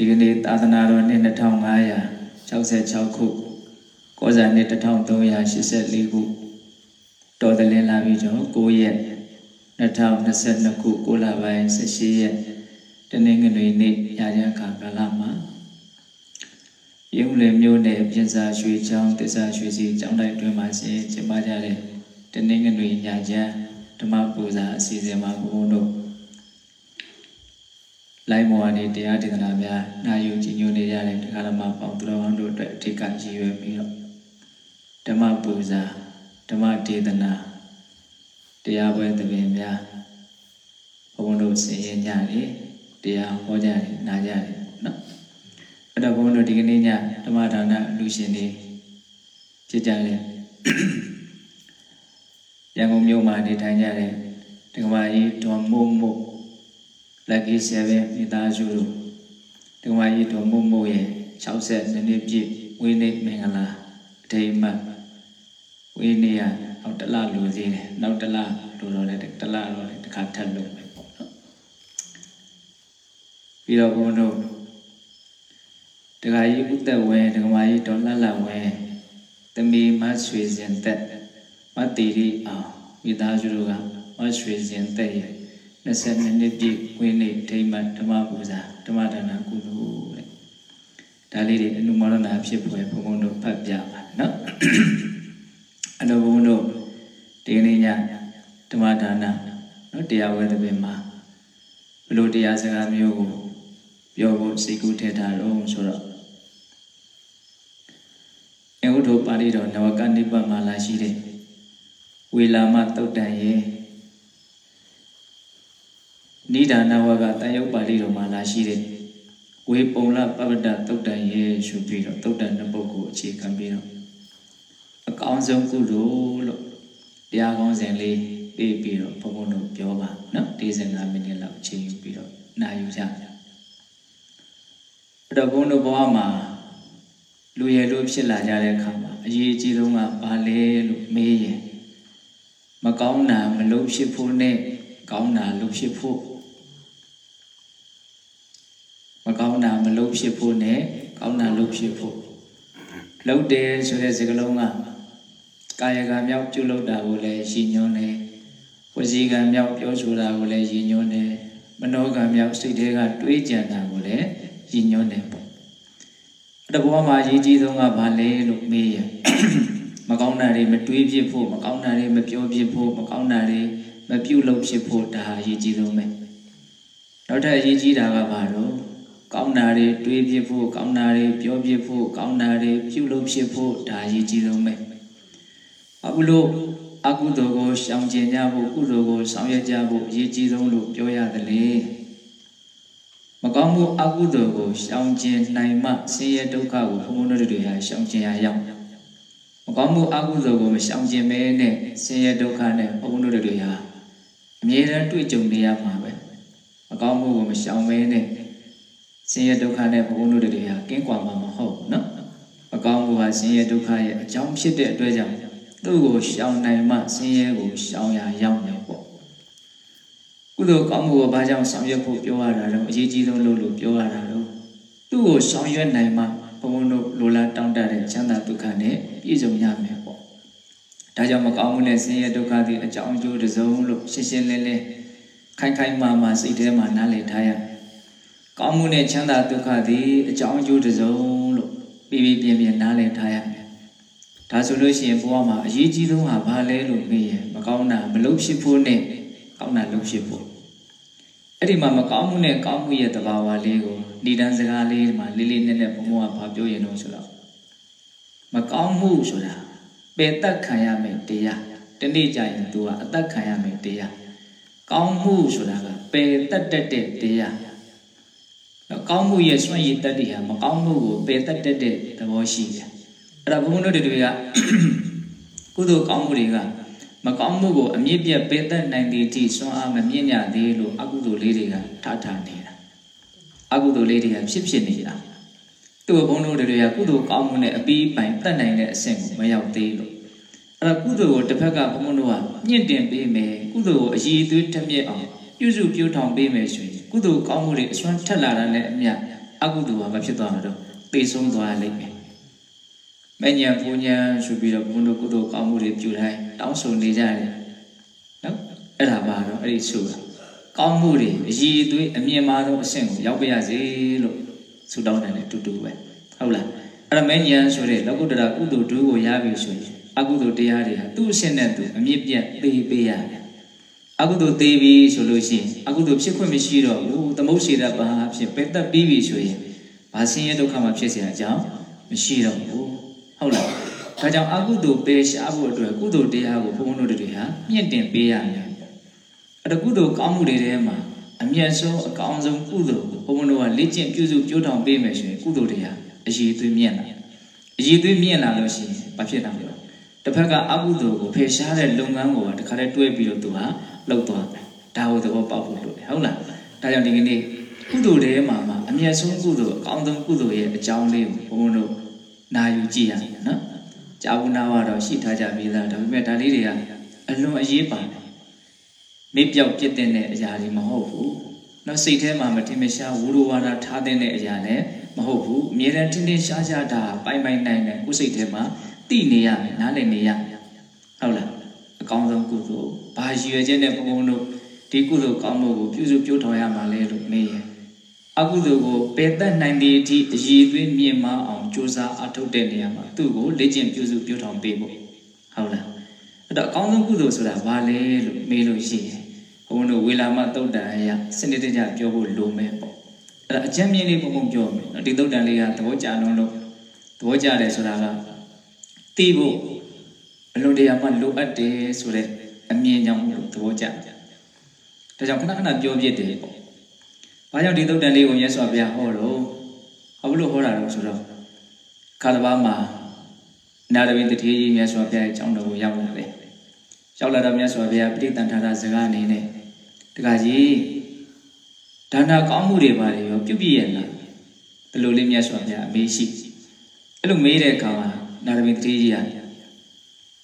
ဒီကနေ့သာသနာတော်နှစ်2566ခုကောဇာနှစ်1384ခုတော်တလင်းလာပြီကျော်9ရက်2022ခု9လပိုင်း18ရက်တနင်္ဂနွေနေ့ညချမ်းခါကာလမှာရုံလေမျိုးနယ်ပြင်စာရွှေချောင်းတစ္ဆာရွှေစီကျောင်းတိုက်တွင်မှာဆင်ကျင်းပကြတဲ့တနင်္ဂနွေညချမ်းဓမ္မပူဇာအစီအစဉ်မှာဘုန်းတို့ လိုင်းမော်ကနေတရားဒေသနာများနာယူကြည်ညိုနေရတဲ့တရားဓမ္မပေါင်းသူတော်ကောင်းတို့အတွက်အထက်ကရည်ရွယ်ပြီးတော့ဓမ္မပူဇာဓမ္မဒေသနာတရားပွဲသဘင်များဘုန်းတို့ဆင်ရင်ကြတယ်တရားဟောကြတယ်နာကြတယ်နော်အဲ့တော့ဘုန်းတို့ဒီကနေ့ညဓမ္မဒါနလူရှင်တွေဖြစ်ကြတယ်ရန်ကုန်မြို့မှာနေထိုင်ကြတဲ့ဒကမာကြီးဒေါ်မို့မို့ lucky 7မိသားစုတို့ဒကမာကြီးဒေါ်မို့မို့ရဲ့60နှစ်ပြည့်ဝိနေမင်္ဂလာအထိမ်းအမှတ်ဝိနေရနောက်တလလူသေးတယ်နောက်တလလူတော့လည်းတလတော့လည်းတစ်ခါထပ်လုပ်မယ်ပေါ့နော်ပြီးတော့ဘုန်းတို့ဒကာကြီးဥသက်ဝဲဒကမာကြီးဒေါ်လှလှဝဲတမီမဆွေစဉ်သက်မတီရီအောင်မိသားစုတို့ကမဆွေစဉ်သက်ရဲ့ 22နှစ်ပြည့်ဝင်းနေဒိမဓမ္မပူဇာဓမ္မဒါနကုသိုလ်တဲ့ဒါလေးတွေအနုမောဒနာဖြစ်ဖွယ်ဘုံဘုံတို့ဖတ်ပြပါနော်အနုဘုံတို့ဒီနေ့ညဓမ္မဒါနနော်တရားဝဲတဲ့ပင်မှာဘလို့တရားစကားမျိုးကိုပြောဖို့စိတ်ကူးထည့်ထားတော့ဆိုတော့အင်္ဂုတ္တပါဠိတော်နဝကနိဗ္ဗာန်မှာလာရှိတဲ့ဝေလာမတုတ်တန်ရဲ့ နိဒာနဝကတန်ယုတ်ပါဠိတော်မှာလာရှိတဲ့ဝေပုံလပပ္ပတတုတ်တန်ရဲ့ရှုပြီးတော့တုတ်တန်နှစ်ပုဒ်ကိုအခြေခံပြီးတော့အကောင်းဆုံးကုသိုလ်လို့တရားကောင်းစဉ်လေးပေးပြီးတော့ဘုံဘုံတို့ပြောပါနော်45မိနစ်လောက်အချိန်ယူပြီးတော့နာယူကြအဲ့တော့ဘုံတို့ဘဝမှာလူရည်လို့ဖြစ်လာကြတဲ့အခါမှာအရေးကြီးဆုံးကဘာလဲလို့မေးရင်မကောင်းတာမလုပ်ဖြစ်ဖို့နဲ့ကောင်းတာလုပ်ဖြစ်ဖို့မကော င်းတာမလုပ်ဖြစ်ဖို့နဲ့ကောင်းတာလုပ်ဖြစ်ဖို့လုပ်တယ်ဆိုတဲ့စကားလုံးကကာယကံမြောက်ပြုလုပ်တာကိုလည်းရည်ညွှန်းတယ်ဝစီကံမြောက်ပြောဆိုတာကိုလည်းရည်ညွှန်းတယ်မနောကံမြောက်စိတ်ထဲကတွေးကြံတာကိုလည်းရည်ညွှန်းတယ်ပေါ့အဲ့ဒါဘဝမှာရည်ကြီးဆုံးကဘာလဲလို့မေးရင်မကောင်းတာတွေမတွေးဖြစ်ဖို့မကောင်းတာတွေမပြောဖြစ်ဖို့မကောင်းတာတွေမပြုလုပ်ဖြစ်ဖို့ဒါဟာရည်ကြီးဆုံးပဲနောက်ထပ်ရည်ကြီးတာကဘာလို့ ကောင်းတာတွေတွေးဖြစ်ဖို့ကောင်းတာတွေပြောဖြစ်ဖို့ကောင်းတာတွေပြုလုပ်ဖြစ်ဖို့ဒါရည်ကြီးဆုံးပဲအခုလို့အကုသိုလ်ကိုရှောင်ကျင်ကြဖို့ကုသိုလ်ကိုဆောင်ရွက်ကြဖို့ရည်ကြီးဆုံးလို့ပြောရတယ်လေမကောင်းမှုအကုသိုလ်ကိုရှောင်ကျင်နိုင်မှဆင်းရဲဒုက္ခကိုဘုံဘုံတို့တွေဟာရှောင်ကျင်ရရောက်မကောင်းမှုအကုသိုလ်ကိုမရှောင်ကျင်မဲနဲ့ဆင်းရဲဒုက္ခနဲ့ဘုံဘုံတို့တွေဟာအမြဲတမ်းတွေ့ကြုံနေရမှာပဲမကောင်းမှုကိုမရှောင်မဲနဲ့ ဆင်းရဲဒုက္ခနဲ့ဘုံတို့တွေဟာကင်းကွာမှာမဟုတ်နော်မကောင်းမှုဟာဆင်းရဲဒုက္ခရဲ့အကြောင်းဖြစ်တဲ့အတွက်ကြောင့်သူ့ကိုရှောင်နိုင်မှဆင်းရဲကိုရှောင်ရရောက်မယ်ပေါ့ကုသိုလ်ကောင်းမှုကိုဘာကြောင့်ဆောင်ရွက်ဖို့ပြောရတာတော့အရေးကြီးဆုံးလို့လို့ပြောရတာတော့သူ့ကိုဆောင်ရွက်နိုင်မှဘုံတို့လိုလားတောင်းတတဲ့ချမ်းသာဒုက္ခနဲ့ပြည့်စုံရမယ်ပေါ့ဒါကြောင့်မကောင်းမှုနဲ့ဆင်းရဲဒုက္ခတွေအကြောင်းအကျိုးတစ်စုံလို့ရှင်းရှင်းလင်းလင်းခိုင်ခိုင်မာမာစိတ်ထဲမှာနားလည်ထားရ ကောင်းမှုနဲ့ချမ်းသာဒုက္ခတွေအကြောင်းအကျိုးတစ်စုံလို့ပြီးပြီးပြင်းပြင်းနားလည်ထားရမယ်ဒါဆိုလို့ရှိရင်ဘဝမှာအရေးကြီးဆုံးဟာဘာလဲလို့မေးရင်မကောင်းတာမလုပ်ဖြစ်ဖို့နဲ့ကောင်းတာလုပ်ဖြစ်ဖို့အဲ့ဒီမှာမကောင်းမှုနဲ့ကောင်းမှုရဲ့သဘာဝလေးကိုဏိဒံစကားလေးမှာလေးလေးနက်နက်ဘုံဘုံကဘာပြောရင်တော့ဆိုတော့မကောင်းမှုဆိုတာပယ်သက်ခံရမယ်တရားတနေ့ကျရင်သူကအသက်ခံရမယ်တရားကောင်းမှုဆိုတာကပယ်သက်တတ်တဲ့တရား တော့ကောင်းမှုရဲ့စွန့်ရည်တတ်တဲ့ဟာမကောင်းမှုကိုပယ်သက်တတ်တဲ့သဘောရှိတယ်အဲ့ဒါဘုံဘုံတို့တွေကကုသိုလ်ကောင်းမှုတွေကမကောင်းမှုကိုအမြင့်ပြတ်ပယ်သက်နိုင်သည့်အထိစွန့်အားမမြင့်ညသေးလို့အကုသိုလ်လေးတွေကထားထားနေတာအကုသိုလ်လေးတွေကဖြစ်ဖြစ်နေတာသူ့ဘုံတို့တွေကကုသိုလ်ကောင်းမှုနဲ့အပြီးပိုင်တတ်နိုင်တဲ့အဆင့်ကိုမရောက်သေးလို့အဲ့တော့ကုသိုလ်ကိုတစ်ဖက်ကဘုံဘုံတို့ကမြင့်တင်ပေးမယ်ကုသိုလ်ကိုအည်သွေးထက်မြက်အောင်ပြုစုပြုထောင်ပေးမယ်ဆိုရင် ကုသိုလ်ကောင်းမှုတွေအစွမ်းထက်လာတာနဲ့အမျှအကုသိုလ်ကမဖြစ်သွားမှာတော့သိဆုံးသွားလိမ့်မယ်မဉ္ဇဉ်ပူဉ္ဇဉ်ဆိုပြီးတော့ဘုန်းတော်ကုသိုလ်ကောင်းမှုတွေပြုတိုင်းတောင်းဆိုနေကြတယ်နော်အဲ့ဒါပါတော့အဲ့ဒီဆိုတာကောင်းမှုတွေအည်အသွေးအမြင်မာသောအဆင့်ကိုရောက်ပါရစေလို့ဆုတောင်းတယ်တူတူပဲဟုတ်လားအဲ့ဒါမဉ္ဇဉ်ဆိုတဲ့လောကုတ္တရာကုသိုလ်ဒုကိုရပြီဆိုရင်အကုသိုလ်တရားတွေဟာသူ့အဆင့်နဲ့သူအမြင့်ပြတ်ပေးပေးရတယ် အကုသိုလ်သေးပြီဆိုလို့ရှိရင်အကုသိုလ်ဖြစ်ခွင့်မရှိတော့ဘူးသမုတ်ရှိတတ်ပါဖြစ်ပယ်သက်ပြီးပြီဆိုရင်ဘာဆင်းရဲဒုက္ခမှဖြစ်เสียအကြောင်းမရှိတော့ဘူးဟုတ်လားဒါကြောင့်အကုသိုလ်ပယ်ရှားဖို့အတွက်ကုသိုလ်တရားကိုဘုန်းဘုန်းတို့တွေဟာမြင့်တင်ပေးရမယ်အဲ့ဒါကုသိုလ်ကောင်းမှုတွေထဲမှာအမြတ်ဆုံးအကောင်းဆုံးကုသိုလ်ကိုဘုန်းဘုန်းတို့ကလေ့ကျင့်ပြုစုကြိုးထောင်ပေးမယ်ဆိုရင်ကုသိုလ်တွေဟာအရေးသွေးမြင့်လာအရေးသွေးမြင့်လာလို့ရှိရင်ဘာဖြစ်တာလဲ တစ်ဖက်ကအကုသိုလ်ကိုဖယ်ရှားတဲ့လုပ်ငန်းကိုတခါတည်းတွဲပြီးတော့သူဟာလှုပ်သွားတယ်ဒါကိုသဘောပေါက်ဖို့လိုတယ်ဟုတ်လားဒါကြောင့်ဒီကနေ့ကုသိုလ်တွေမှာမှာအမြတ်ဆုံးကုသိုလ်အကောင်းဆုံးကုသိုလ်ရဲ့အကြောင်းလေးကိုဘုန်းဘုန်းတို့နာယူကြည့်ရမယ်နော်ကြာဘူးနာတော့ရှိထားကြပြီးသားဒါပေမဲ့ဒါလေးတွေကအလွန်အရေးပါတယ်မေ့ပြောက်ပြစ်တဲ့အရာတွေမဟုတ်ဘူးနော်စိတ်ထဲမှာမထင်မရှားဝူရဝါဒထားတဲ့အရာလည်းမဟုတ်ဘူးအမြဲတမ်းထင်ထင်ရှားရှားဒါပိုင်ပိုင်နိုင်နိုင်ကိုယ်စိတ်ထဲမှာ သိနေရမယ်နားလည်နေရမယ်ဟုတ်လားအကောင်းဆုံးကုသိုလ်ဘာရည်ရွယ်ချက်နဲ့ဘုံဘုံတို့ဒီကုသိုလ်ကောင်းမှုကိုပြုစုပြောထောင်ရမှာလဲလို့မေးရင်အကုသိုလ်ကိုပယ်တတ်နိုင်တဲ့အထိအည်သွေးမြင့်မားအောင်ကြိုးစားအထောက်တဲ့နေရာမှာသူ့ကိုလေ့ကျင့်ပြုစုပြောထောင်ပေးဖို့ဟုတ်လားအဲ့တော့အကောင်းဆုံးကုသိုလ်ဆိုတာဘာလဲလို့မေးလို့ရှိရင်ဘုံတို့ဝေလာမတုတ်တန်အရာစနစ်တကျပြောဖို့လိုမယ်ပေါ့အဲ့ဒါအကျဉ်းမြင့်လေးပုံပုံပြောမယ်နော်ဒီတုတ်တန်လေးကသဘောကျလုံးလို့သဘောကျတယ်ဆိုတာက သိဖို့အလွန်တရာမှလိုအပ်တယ်ဆိုတဲ့အမြင်ကြောင့်လို့သဘောကျတယ်ဒါကြောင့်ခဏခဏပြောပြတယ်ပေါ့။ဘာကြောင့်ဒီသုတ်တန်လေးကိုမြတ်စွာဘုရားဟောတော့ဟောလို့ဟောတာတော့ဆိုတော့ခါတဘာမှာနာရဝိတတိကြီးမြတ်စွာဘုရားရဲ့အကြောင်းတော်ကိုရောက်လာတယ်။ရောက်လာတော့မြတ်စွာဘုရားပဋိသင်္ဌာရစကားအနေနဲ့တခါကြီးဒါနကောင်းမှုတွေပါတယ်ရောပြုပြည့်ရဲ့လား။ဒီလိုလေးမြတ်စွာဘုရားအမေးရှိ။အဲ့လိုမေးတဲ့အခါမှာ နာရဝိတတိကြီးက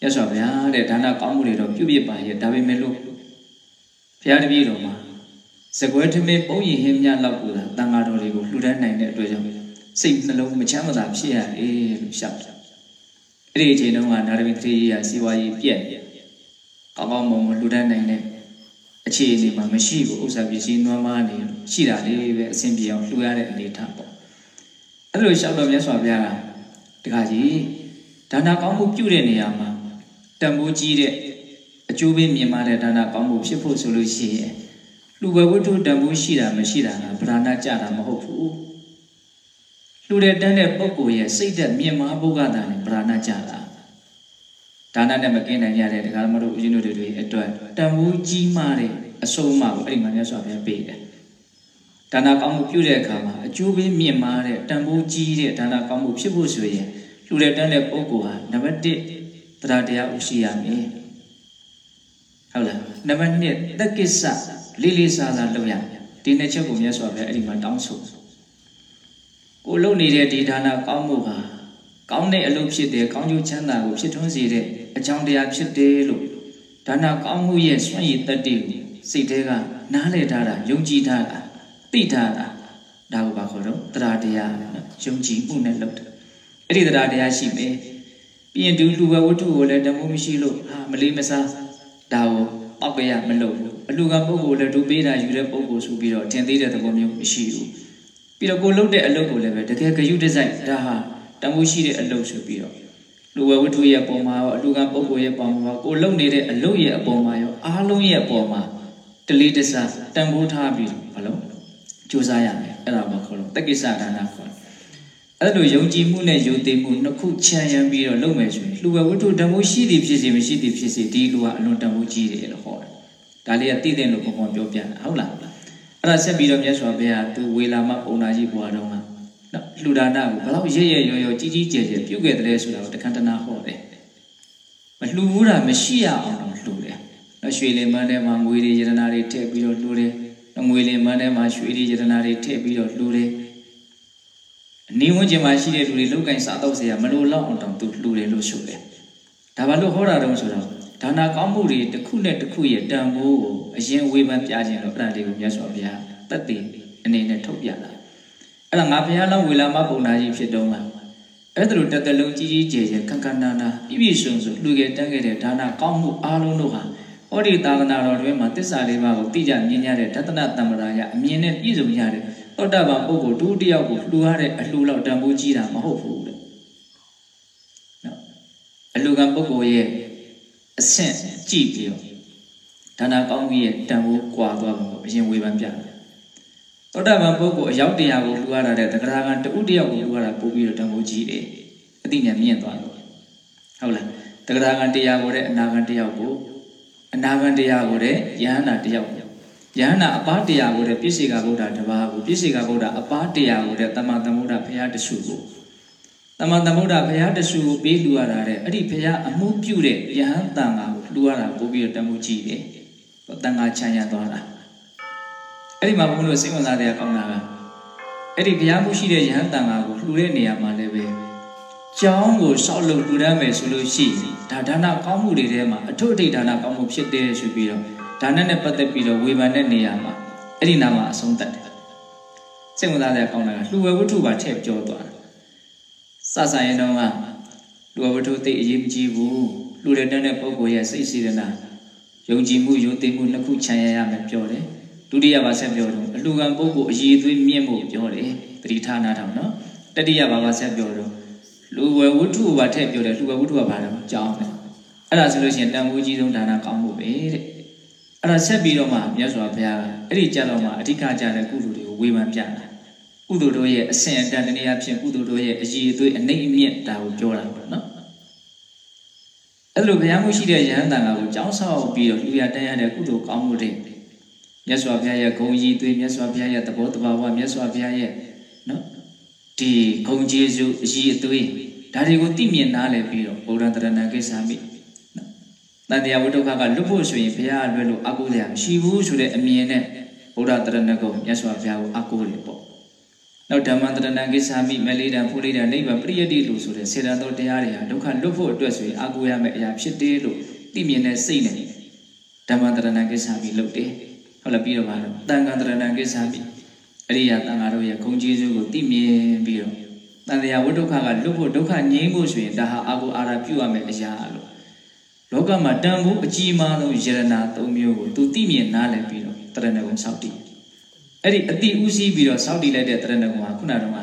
မြတ်စွာဘုရားတဲ့ဒါနကောင်းမှုတွေတော့ပြုပြည့်ပါရဲ့ဒါပေမဲ့လို့ဘုရားတပည့်တော်မှာစကွဲထမင်းပုံရင်ဟင်းမြလောက်ကူတာတန်ဃာတော်တွေကိုလှူဒန်းနိုင်တဲ့အတွက်ကြောင့်စိတ်နှလုံးမချမ်းမသာဖြစ်ရတယ်လို့ရှောက်တယ်။အဲ့ဒီအချိန်တုန်းကနာရမီသတိရစီဝါကြီးပြက်ကောင်းကောင်းမွန်မွန်လှူဒန်းနိုင်တဲ့အခြေအနေမှာမရှိဘူးဥစ္စာပစ္စည်းနွမ်းမနေရှိတာလေးပဲအဆင်ပြေအောင်လှူရတဲ့အနေထားပေါ့။အဲ့လိုရှောက်တော်မြတ်စွာဘုရားကတခါကြီး ဒါနာကောင်းမှုပြုတဲ့နေရာမှာတန်ဖိုးကြီးတဲ့အကျိုးပေးမြင်မာတဲ့ဒါနကောင်းမှုဖြစ်ဖို့ဆိုလို့ရှိရင်လူဝဲဝတ္ထုတန်ဖိုးရှိတာမရှိတာကဗราဏကြတာမဟုတ်ဘူးလူတဲ့တန်းတဲ့ပုဂ္ဂိုလ်ရဲ့စိတ်သက်မြင်မာဖို့ကတည်းကဗราဏကြတာဒါနနဲ့မကင်းနိုင်ရတဲ့ဒကာမတို့ဦးဇင်းတို့တွေအတွက်တန်ဖိုးကြီးမားတဲ့အဆုံးအမကိုအဲ့ဒီမှာမြတ်စွာဘုရားပေးတယ်ဒါနကောင်းမှုပြုတဲ့အခါမှာအကျိုးပေးမြင်မာတဲ့တန်ဖိုးကြီးတဲ့ဒါနကောင်းမှုဖြစ်ဖို့ဆိုရင် လူတဲ့တန်းတဲ့ပုဂ္ဂိုလ်ဟာနံပါတ်1တရားတရားဥရှိရမယ်ဟုတ်လားနံပါတ်2တက်ကိစ္စလေးလေးစားစားလုပ်ရဒီနှစ်ချက်ကိုမြတ်စွာဘုရားအဲ့ဒီမှာတောင်းဆိုကိုလုပ်နေတဲ့ဒီဒါနကောင်းမှုဟာကောင်းတဲ့အလုပ်ဖြစ်တယ်ကောင်းကျိုးချမ်းသာကိုဖြစ်ထွန်းစေတဲ့အကြောင်းတရားဖြစ်တယ်လို့ဒါနကောင်းမှုရဲ့စွန့်ရည်တတ်တဲ့စိတ်ထဲကနားလည်ထားတာယုံကြည်ထားတာသိထားတာဒါကိုပါခေါ်တော့တရားတရားယုံကြည်မှုနဲ့လုပ်တယ် အဲ့ဒီတရားတရားရှိမယ်ပြီးရင်ဒုလူဘဝတ္ထုကိုလည်းတမိုးမရှိလို့ဟာမလေးမစားဒါကိုပောက်ကြရမလုပ်ဘူးအလူကပုဂ္ဂိုလ်လည်းဒုပေးတာယူတဲ့ပုဂ္ဂိုလ်ဆိုပြီးတော့ထင်သေးတဲ့သဘောမျိုးမရှိဘူးပြီးတော့ကိုလုပ်တဲ့အလုပ်ကိုလည်းပဲတကယ်ဂယုတစိုက်ဒါဟာတမိုးရှိတဲ့အလုပ်ဆိုပြီးတော့လူဝဝတ္ထုရဲ့ပုံမှာရောအလူကပုဂ္ဂိုလ်ရဲ့ပုံမှာကိုလုပ်နေတဲ့အလုပ်ရဲ့အပေါ်မှာရောအားလုံးရဲ့အပေါ်မှာတလေးတစားတန်ဖိုးထားပြီးဘာလို့ကြိုးစားရမယ်အဲ့ဒါမှခေါ်လို့တက္ကိစ္စဒါနခေါ် အဲ့လိုယုံကြည်မှုနဲ့ယုံသိမှုနှစ်ခုချမ်းရမ်းပြီးတော့လုပ်မယ်ဆိုရင်လူဝဝတ္ထုတန်ဖိုးရှိသည်ဖြစ်စေမရှိသည်ဖြစ်စေဒီလူကအလွန်တန်ဖိုးကြီးတယ်လို့ဟောတယ်ဒါလေးကတည်တဲ့လို့ဘုံဘုံပြောပြတာဟုတ်လားအဲ့ဒါဆက်ပြီးတော့မြတ်စွာဘုရားသူဝေလာမပုံနာကြီးဘွားတော်ကနော်လှူဒါနကိုဘလောက်ရရရောရောကြီးကြီးကျယ်ကျယ်ပြုခဲ့တယ်ဆိုတာကိုတခန္တနာဟောတယ်မလှူဘူးတာမရှိရအောင်တော့လှူတယ်နော်ရွှေလင်မန်းထဲမှာငွေတွေယတနာတွေထည့်ပြီးတော့လှူတယ်ငွေလင်မန်းထဲမှာရွှေတွေယတနာတွေထည့်ပြီးတော့လှူတယ်အ နီးဝန်းကျင်မှာရှိတဲ့လူတွေလောက်ကင်စားတော့เสียမလိုလောက်အောင်တောင်သူလှူတယ်လို့ဆိုတယ်ဒါဘာလို့ဟောတာတုံးဆိုတော့ဒါနာကောင်းမှုတွေတစ်ခုနဲ့တစ်ခုရဲ့တန်ဖိုးကိုအရင်ဝေဖန်ပြခြင်းလို့အဲ့ဒါလေးကိုမြတ်စွာဘုရားတတ်သိအနေနဲ့ထုတ်ပြတာ အဲ့ဒါငါဘုရားလောင်းဝေလာမပုံနာကြီးဖြစ်တော့မှာအဲ့ဒါလိုတသက်လုံးကြီးကြီးကျယ်ကျယ်ခန့်ခန့်နာနာပြည့်ပြည့်စုံစုံလူငယ်တန်းခဲ့တဲ့ဒါနကောင်းမှုအားလုံးတို့ဟာဟောဒီသာသနာတော်တွင်မှာတစ္ဆာလေးပါးကိုသိကြမြင်ရတဲ့ဒသနတမ္ပရာယအမြင်နဲ့ပြည့်စုံရတဲ့ သောတာပန်ပုဂ္ဂိုလ်တူတယောက်ကိုလှူရတဲ့အလှူလောက်တန်ဖိုးကြီးတာမဟုတ်ဘူးတဲ့နော်အလှူကံပုဂ္ဂိုလ်ရဲ့အဆင့်ကြည့်ပြီးတော့ဒါနကောင်းကြီးရဲ့တန်ဖိုးကွာသွားပုံကိုအရင်ဝေဖန်ပြတယ်သောတာပန်ပုဂ္ဂိုလ်အယောက်တရားကိုလှူရတာတဲ့တက္ကရာကတူတယောက်ကိုလှူရတာပို့ပြီးတော့တန်ဖိုးကြီးတယ်အတိညာမြင့်သွားတော့ဟုတ်လားတက္ကရာကတရားကိုတဲ့အနာဂတ်တယောက်ကိုအနာဂတ်တရားကိုတဲ့ယဟန္တာတယောက်ကို ယဟန္တာအပားတရားကိုတဲ့ပြည့်စေကဗုဒ္ဓတပါးကိုပြည့်စေကဗုဒ္ဓအပားတရားကိုတဲ့တမန်သမုဒ္ဒဘုရားတရှုကိုတမန်သမုဒ္ဒဘုရားတရှုကိုပေးလူရတာတဲ့အဲ့ဒီဘုရားအမှုပြုတဲ့ယဟန်တန်ဃာကိုလူရတာပို့ပြီးတော့တမှုကြည့်တယ်တန်ဃာချမ်းရသွားတာအဲ့ဒီမှာဘုန်းတော်စိတ်ဝင်စားတဲ့အကောင်းတာကအဲ့ဒီဘုရားမှုရှိတဲ့ယဟန်တန်ဃာကိုလှူတဲ့နေရာမှာလည်းပဲကျောင်းကိုစောက်လုပ်လှူဒန်းမယ်ဆိုလို့ရှိရင်ဒါဒါနကောင်းမှုတွေထဲမှာအထွတ်အထိပ်ဒါနကောင်းမှုဖြစ်တယ်ဆိုပြီးတော့ ဒါနနဲ့ပတ်သက်ပြီးတော့ဝေဖန်တဲ့နေရာမှာအဲ့ဒီနာမှာအဆုံးသတ်တယ်စိတ်ဝင်စားတဲ့အကောင်းတာကလှူဝဲဝတ္ထုပါထည့်ပြောသွားတယ်စဆရင်တော့ကလူဝတ္ထုသိအရေးမကြီးဘူးလူတဲ့တဲ့ပုဂ္ဂိုလ်ရဲ့စိတ်စေတနာယုံကြည်မှုယုံသိမှုနှစ်ခုခြံရရမယ်ပြောတယ်ဒုတိယပါဆက်ပြောတော့အလူကံပုဂ္ဂိုလ်အရေးသွေးမြင့်ဖို့ပြောတယ်တတိဌာနာထောင်နော်တတိယပါပါဆက်ပြောတော့လူဝဝတ္ထုပါထည့်ပြောတယ်လူဝဝတ္ထုကဘာလဲကြောင်းတယ်အဲ့ဒါဆိုလို့ရှိရင်တန်ဖိုးကြီးဆုံးဒါနကောင်းမှုပဲတဲ့ အဲ့ဒါဆက်ပြီးတော့မှမြတ်စွာဘုရားကအဲ့ဒီကြတော့မှအဓိကကြတဲ့ကုသိုလ်တွေကိုဝေဖန်ပြတာကုသိုလ်တို့ရဲ့အဆင့်အတန်တနည်းအားဖြင့်ကုသိုလ်တို့ရဲ့အည်အသွေးအနှိမ့်အမြင့်ဒါကိုပြောတာပေါ့နော်အဲ့လိုဘုရားမှုရှိတဲ့ယဟန်တန်ကကိုကြောင်းဆောက်ပြီးတော့လူရတန်းရတဲ့ကုသိုလ်ကောင်းမှုတွေမြတ်စွာဘုရားရဲ့ဂုဏ်ကြီးသွေးမြတ်စွာဘုရားရဲ့သဘောတဘာဝမြတ်စွာဘုရားရဲ့နော်ဒီဂုဏ်ကျေးဇူးအည်အသွေးဒါတွေကိုသိမြင်နားလည်ပြီးတော့ဗုဒ္ဓတရဏကိစ္စမိနော် တန်တရားဝိဒုက္ခကလွတ်ဖို့ဆိုရင်ဘုရားအလွဲလို့အကုသိုလ်ရမရှိဘူးဆိုတဲ့အမြင်နဲ့ဗုဒ္ဓတရဏဂုံမြတ်စွာဘုရားကိုအကုတယ်ပေါ့နောက်ဓမ္မတရဏကိစ္ဆာမိမလေးတံဖူလေးတံနိဗ္ဗာန်ပရိယတိလို့ဆိုတဲ့စေတသောတရားတွေဟာဒုက္ခလွတ်ဖို့အတွက်ဆိုရင်အကုရမယ့်အရာဖြစ်တယ်လို့သိမြင်တဲ့စိတ်နဲ့ဓမ္မတရဏကိစ္ဆာမိလုပ်တယ်ဟုတ်လားပြီးတော့ပါတော့တန်ခါတရဏကိစ္ဆာမိအရိယာတန်ခါတို့ရဲ့ဂုံကျေးဇူးကိုသိမြင်ပြီးတော့တန်တရားဝိဒုက္ခကလွတ်ဖို့ဒုက္ခငြိမ်းဖို့ဆိုရင်ဒါဟာအကုအာရပြုရမယ့်အရာလို့ လောကမှာတန်ဖိုးအကြီးမားဆုံးယရနာ၃မျိုးကိုသူသိမြင်နားလည်ပြီးတော့တရဏဂုံစောင့်တည်အဲ့ဒီအတိဥစည်းပြီးတော့စောင့်တည်လိုက်တဲ့တရဏဂုံကခုနကတော့ဘု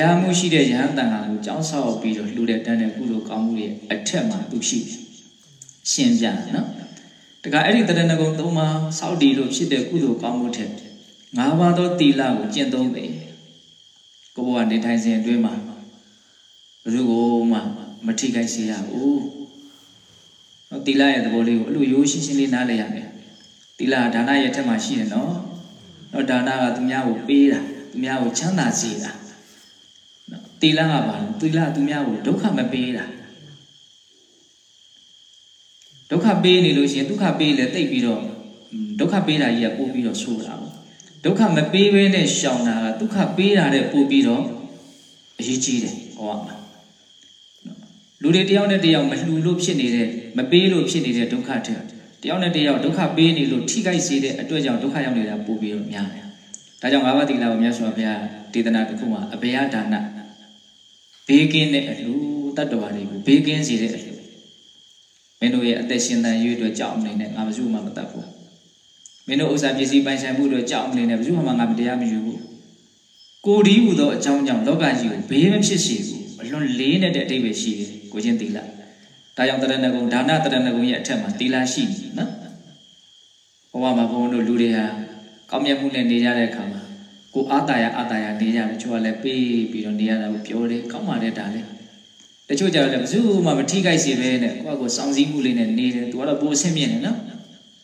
ရားမှုရှိတဲ့ယဟန်တန်ခါကိုကြောင်းဆောက်ပြီးတော့လှူတဲ့တန်းတဲ့ကုသိုလ်ကောင်းမှုရဲ့အထက်မှာသူရှိတယ်ရှင်းပြနော်တခါအဲ့ဒီတရဏဂုံသုံးပါးစောင့်တည်လို့ဖြစ်တဲ့ကုသိုလ်ကောင်းမှုထက်ငါးပါးသောတီလာကိုကျင့်သုံးတယ်ကိုဘဝနေထိုင်စဉ်အတွင်းမှာဘယ်သူကိုမှမထိခိုက်စေရဘူး။ နော်တီလာရဲ့သဘောလေးကိုအလိုရိုးရှင်းရှင်းလေးနားလည်ရမယ်။တီလာဒါနရဲ့ထက်မှာရှိတယ်နော်။နော်ဒါနကသူများကိုပေးတာသူများကိုချမ်းသာစေတာ။နော်တီလာကဘာလဲတီလာသူများကိုဒုက္ခမပေးတာ။ဒုက္ခပေးနေလို့ရှိရင်ဒုက္ခပေးလဲတိတ်ပြီးတော့ဒုက္ခပေးတာကြီးကပို့ပြီးတော့ဆိုးတာပေါ့ဒုက္ခမပေးဘဲနဲ့ရှောင်တာကဒုက္ခပေးတာတဲ့ပို့ပြီးတော့အရေးကြီးတယ်ဟောမှာ လူတွေတယောက်နဲ့တယောက်မလှူလို့ဖြစ်နေတဲ့မပေးလို့ဖြစ်နေတဲ့ဒုက္ခတဲ့တယောက်နဲ့တယောက်ဒုက္ခပေးနေလို့ထိခိုက်စေတဲ့အတွက်ကြောင့်ဒုက္ခရောက်နေတာပို့ပြီးတော့များတယ်ဒါကြောင့်ငါးပါးသီလကိုမြတ်စွာဘုရားဒေသနာတစ်ခုမှာအဘေယဒါနဘေးကင်းတဲ့အလှူတတ္တဝါတွေကိုဘေးကင်းစေတဲ့အလှူမင်းတို့ရဲ့အသက်ရှင်သန်ရေးအတွက်ကြောက်အနေနဲ့ငါမစုမှမတတ်ဘူးမင်းတို့ဥစ္စာပစ္စည်းပိုင်ဆိုင်မှုတို့ကြောက်မနေနဲ့ဘယ်သူမှငါမတရားမယူဘူးကိုဒီဟူသောအကြောင်းကြောင့်လောကကြီးကိုဘေးမဖြစ်စေဘူးအ လွန်လေးနဲ့တဲ့အတိတ်ပဲရှိတယ်ကိုချင်းသီလဒါကြောင့်တရဏဂုံဒါနတရဏဂုံရဲ့အထက်မှာသီလရှိတယ်နော်ဘဝမှာဘုန်းတို့လူတွေဟာကောင်းမြတ်မှုနဲ့နေကြတဲ့အခါမှာကိုအာတာယအာတာယနေကြတယ်ချို့ကလည်းပေးပြီးတော့နေရတာကိုပြောတယ်ကောင်းပါတယ်ဒါလည်းတချို့ကြတော့လည်းဘယ်သူမှမထိခိုက်စေပဲနဲ့ကိုယ့်ကိုစောင့်စည်းမှုလေးနဲ့နေတယ်သူကတော့ပိုအဆင့်မြင့်တယ်နော်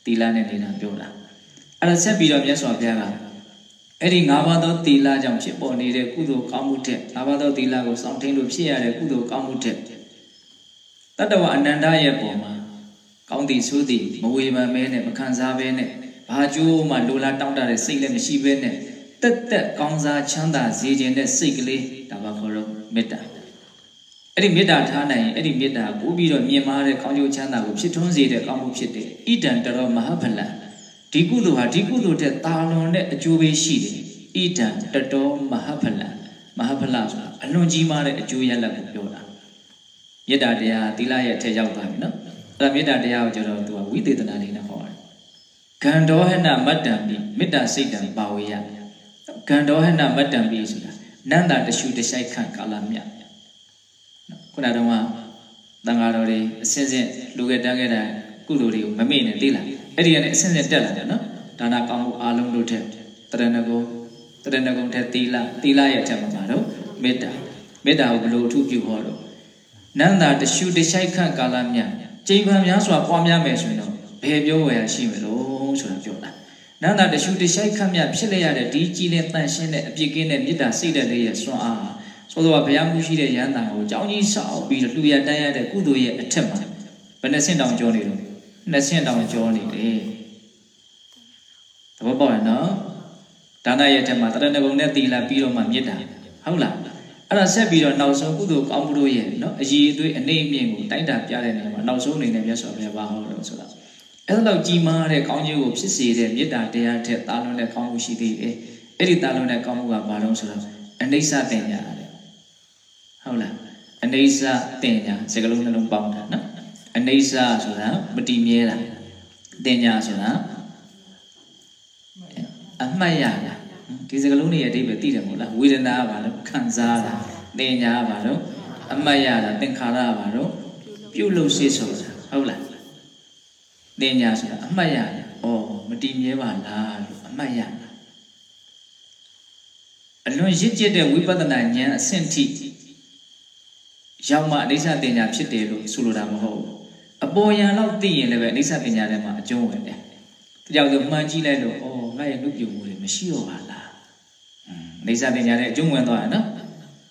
သီလနဲ့နေတာပြောတာအဲ့ဒါဆက်ပြီးတော့မြတ်စွာဘုရားက အဲ့ဒီ၅ပါးသောသီလကြောင့်ဖြစ်ပေါ်နေတဲ့ကုသိုလ်ကောင်းမှုတဲ့၅ပါးသောသီလကိုစောင့်ထိန်လို့ဖြစ်ရတဲ့ကုသိုလ်ကောင်းမှုတဲ့တတ္တဝအနန္တရဲ့ပုံမှာကောင်းသည်ဆိုသည်မဝေဖန်မဲနဲ့မခံစားဘဲနဲ့ဘာကြိုးမှလိုလားတောင်းတတဲ့စိတ်လည်းမရှိဘဲနဲ့တက်တက်ကောင်းစားချမ်းသာစေခြင်းတဲ့စိတ်ကလေးဒါပါခေါ်တော့မေတ္တာအဲ့ဒီမေတ္တာထားနိုင်ရင်အဲ့ဒီမေတ္တာပို့ပြီးတော့မြင်မာတဲ့ကောင်းကျိုးချမ်းသာကိုဖြစ်ထွန်းစေတဲ့ကောင်းမှုဖြစ်တယ်ဣဒံတရောမဟာဖလံ ဒီကုသိုလ်ဟာဒီကုသိုလ်တဲ့တာလွန်တဲ့အကျိုးပေးရှိတယ်ဣဒံတတောမဟဖလံမဟဖလဆိုတာအလွန်ကြီးမားတဲ့အကျိုးရလဒ်ကိုပြောတာမေတ္တာတရားသီလရဲ့အထက်ရောက်သွားပြီနော်အဲ့ဒါမေတ္တာတရားကိုကျတော့သူကဝိသေသနာလေးနဲ့ဟောတယ်ဂန္ဓောဟနမတ္တံပိမေတ္တာစိတ်တံပါဝေယဂန္ဓောဟနမတ္တံပိဆိုတာနန္တာတရှုတဆိုင်ခန့်ကာလမြတ်ခုနကတော့တန်ဃာတော်တွေအစင်းစင်းလူခဲ့တန်းခဲ့တဲ့ကုသိုလ်တွေကိုမမေ့နဲ့သိလား အဲ့ဒီကနေအစင်းစင်းတက်လာတယ်နော်ဒါနာကောင်းမှုအားလုံးတို့ထက်တရဏဂုံတရဏဂုံထက်သီလသီလရဲ့အထက်မှာပါတော့မေတ္တာမေတ္တာကိုဘယ်လိုအထူးပြုဟောတော့နန္တာတရှုတဆိုင်ခန့်ကာလမြတ်ကျိန်ပံများစွာပွားများမယ်ဆိုရင်တော့ဘယ်ပြောဝယ်ရရှိမလို့ဆိုတာပြောတာနန္တာတရှုတဆိုင်ခန့်မြတ်ဖြစ်လျက်ရတဲ့ဒီကြည်လင်တန်ရှင်းတဲ့အပြစ်ကင်းတဲ့မေတ္တာစိတ်တဲ့လေးရဲ့စွမ်းအားဆိုတော့ဘုရားမှုရှိတဲ့ရဟန္တာကိုကြောင်းကြီးဆောက်ပြီးလှူရတန်းရတဲ့ကုသိုလ်ရဲ့အထက်မှာဘယ်နှဆင့်တောင်ကျော်နေလို့ နှစ်ဆင့်တောင်ကျော်နေတယ်သဘောပေါက်ရနော်ဒါနရဲ့အထက်မှာတရဏဂုံနဲ့သီလပြီးတော့မှမေတ္တာဟုတ်လားအဲ့ဒါဆက်ပြီးတော့နောက်ဆုံးကုသိုလ်ကောင်းမှုတို့ရဲ့နော်အည်အသွေးအနေအမြင့်ကိုတိုက်တာပြတဲ့နေရာမှာနောက်ဆုံးအနေနဲ့မြတ်စွာဘုရားဘာဟောတော့ဆိုတာအဲ့လောက်ကြီးမားတဲ့ကောင်းကျိုးကိုဖြစ်စေတဲ့မေတ္တာတရားထက်တာလွန်တဲ့ကောင်းမှုရှိသေးတယ်အဲ့ဒီတာလွန်တဲ့ကောင်းမှုကဘာလို့ဆိုတော့အနိစ္စပညာတဲ့ဟုတ်လားအနိစ္စပညာစကလုံးနှလုံးပေါင်းတာနော် အနိစ္စဆိုတာမတည်မြဲတာတင်ညာဆိုတာအမှတ်ရတာဒီစကလုံးတွေရဲ့အဓိပ္ပာယ်သိတယ်မို့လားဝေဒနာကဘာလို့ခံစားတာတင်ညာကဘာလို့အမှတ်ရတာသင်္ခါရကဘာလို့ပြုလုပ်စေဆိုတာဟုတ်လားတင်ညာဆိုတာအမှတ်ရတယ်။အော်မတည်မြဲပါလားလို့အမှတ်ရတာအလွန်ရင့်ကျက်တဲ့ဝိပဿနာဉာဏ်အဆင့်ထိရောက်မှအိဋ္ဌတင်ညာဖြစ်တယ်လို့ဆိုလိုတာမဟုတ်ဘူး။ အပေါ်ယံလောက်သိရင်လည်းပဲအိဋ္ဌတင်ညာထဲမှာအကျုံးဝင်တယ်။ဒါကြောင့်ဆိုမှန်ကြည့်လိုက်လို့အော်ငါရဲ့နှုတ်ပြုမှုတွေမရှိတော့ပါလား။အင်းအိဋ္ဌတင်ညာထဲအကျုံးဝင်သွားတယ်နော်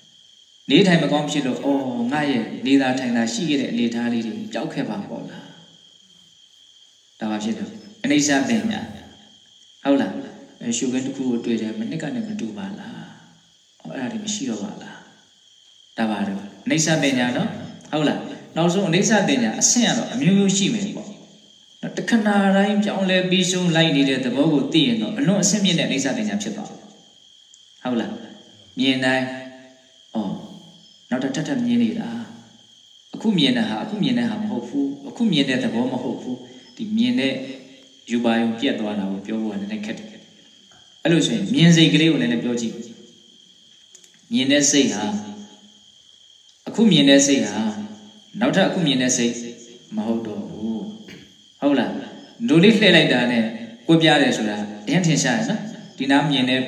။နေထိုင်မကောင်းဖြစ်လို့အော်ငါရဲ့နေတာထိုင်တာရှိခဲ့တဲ့အနေအထားလေးတွေပျောက်ခဲ့ပါပေါ့လား။ဒါပါဖြစ်တော့အနိစ္စပညာဟုတ်လားရှုခင်းတစ်ခုကိုတွေ့တယ်မနစ်ကနေမတူပါလားဟောအဲ့ဒါတွေမရှိတော့ပါလားဒါပါတော့အနိစ္စပညာနော်ဟုတ်လား နောက်ဆုံးအနိစ္စပညာအဆင့်ကတော့အမျိုးမျိုးရှိမယ်ပေါ့နော်တခဏတိုင်းပြောင်းလဲပြီးဆုံးလိုက်နေတဲ့သဘောကိုသိရင်တော့အလွန်အဆင့်မြင့်တဲ့အနိစ္စပညာဖြစ်သွားဟုတ်လားမြင်တိုင်းဩနောက်တစ်ထပ်ထပ်မြင်နေတာအခုမြင်တဲ့ဟာအခုမြင်တဲ့ဟာမဟုတ်ဘူးအခုမြင်တဲ့သဘောမဟုတ်ဘူးဒီမြင်တဲ့ယူပါယုံပြတ်သွားတာကိုပြောဖို့ကလည်းနည်းခက်တယ်အဲ့လိုဆိုရင်မြင်စိတ်ကလေးကိုလည်းပြောကြည့်မြင်တဲ့စိတ်ဟာအခုမြင်တဲ့စိတ်ဟာ နောက်ထပ်အခုမြင်တဲ့စိတ်မဟုတ်တော့ဘူးဟုတ်လားဒိုလေးလှည့်လိုက်တာနဲ့ကိုပြတယ်ဆိုတာအရင်ထင်ရှားရနော်ဒီနားမြင်တဲ့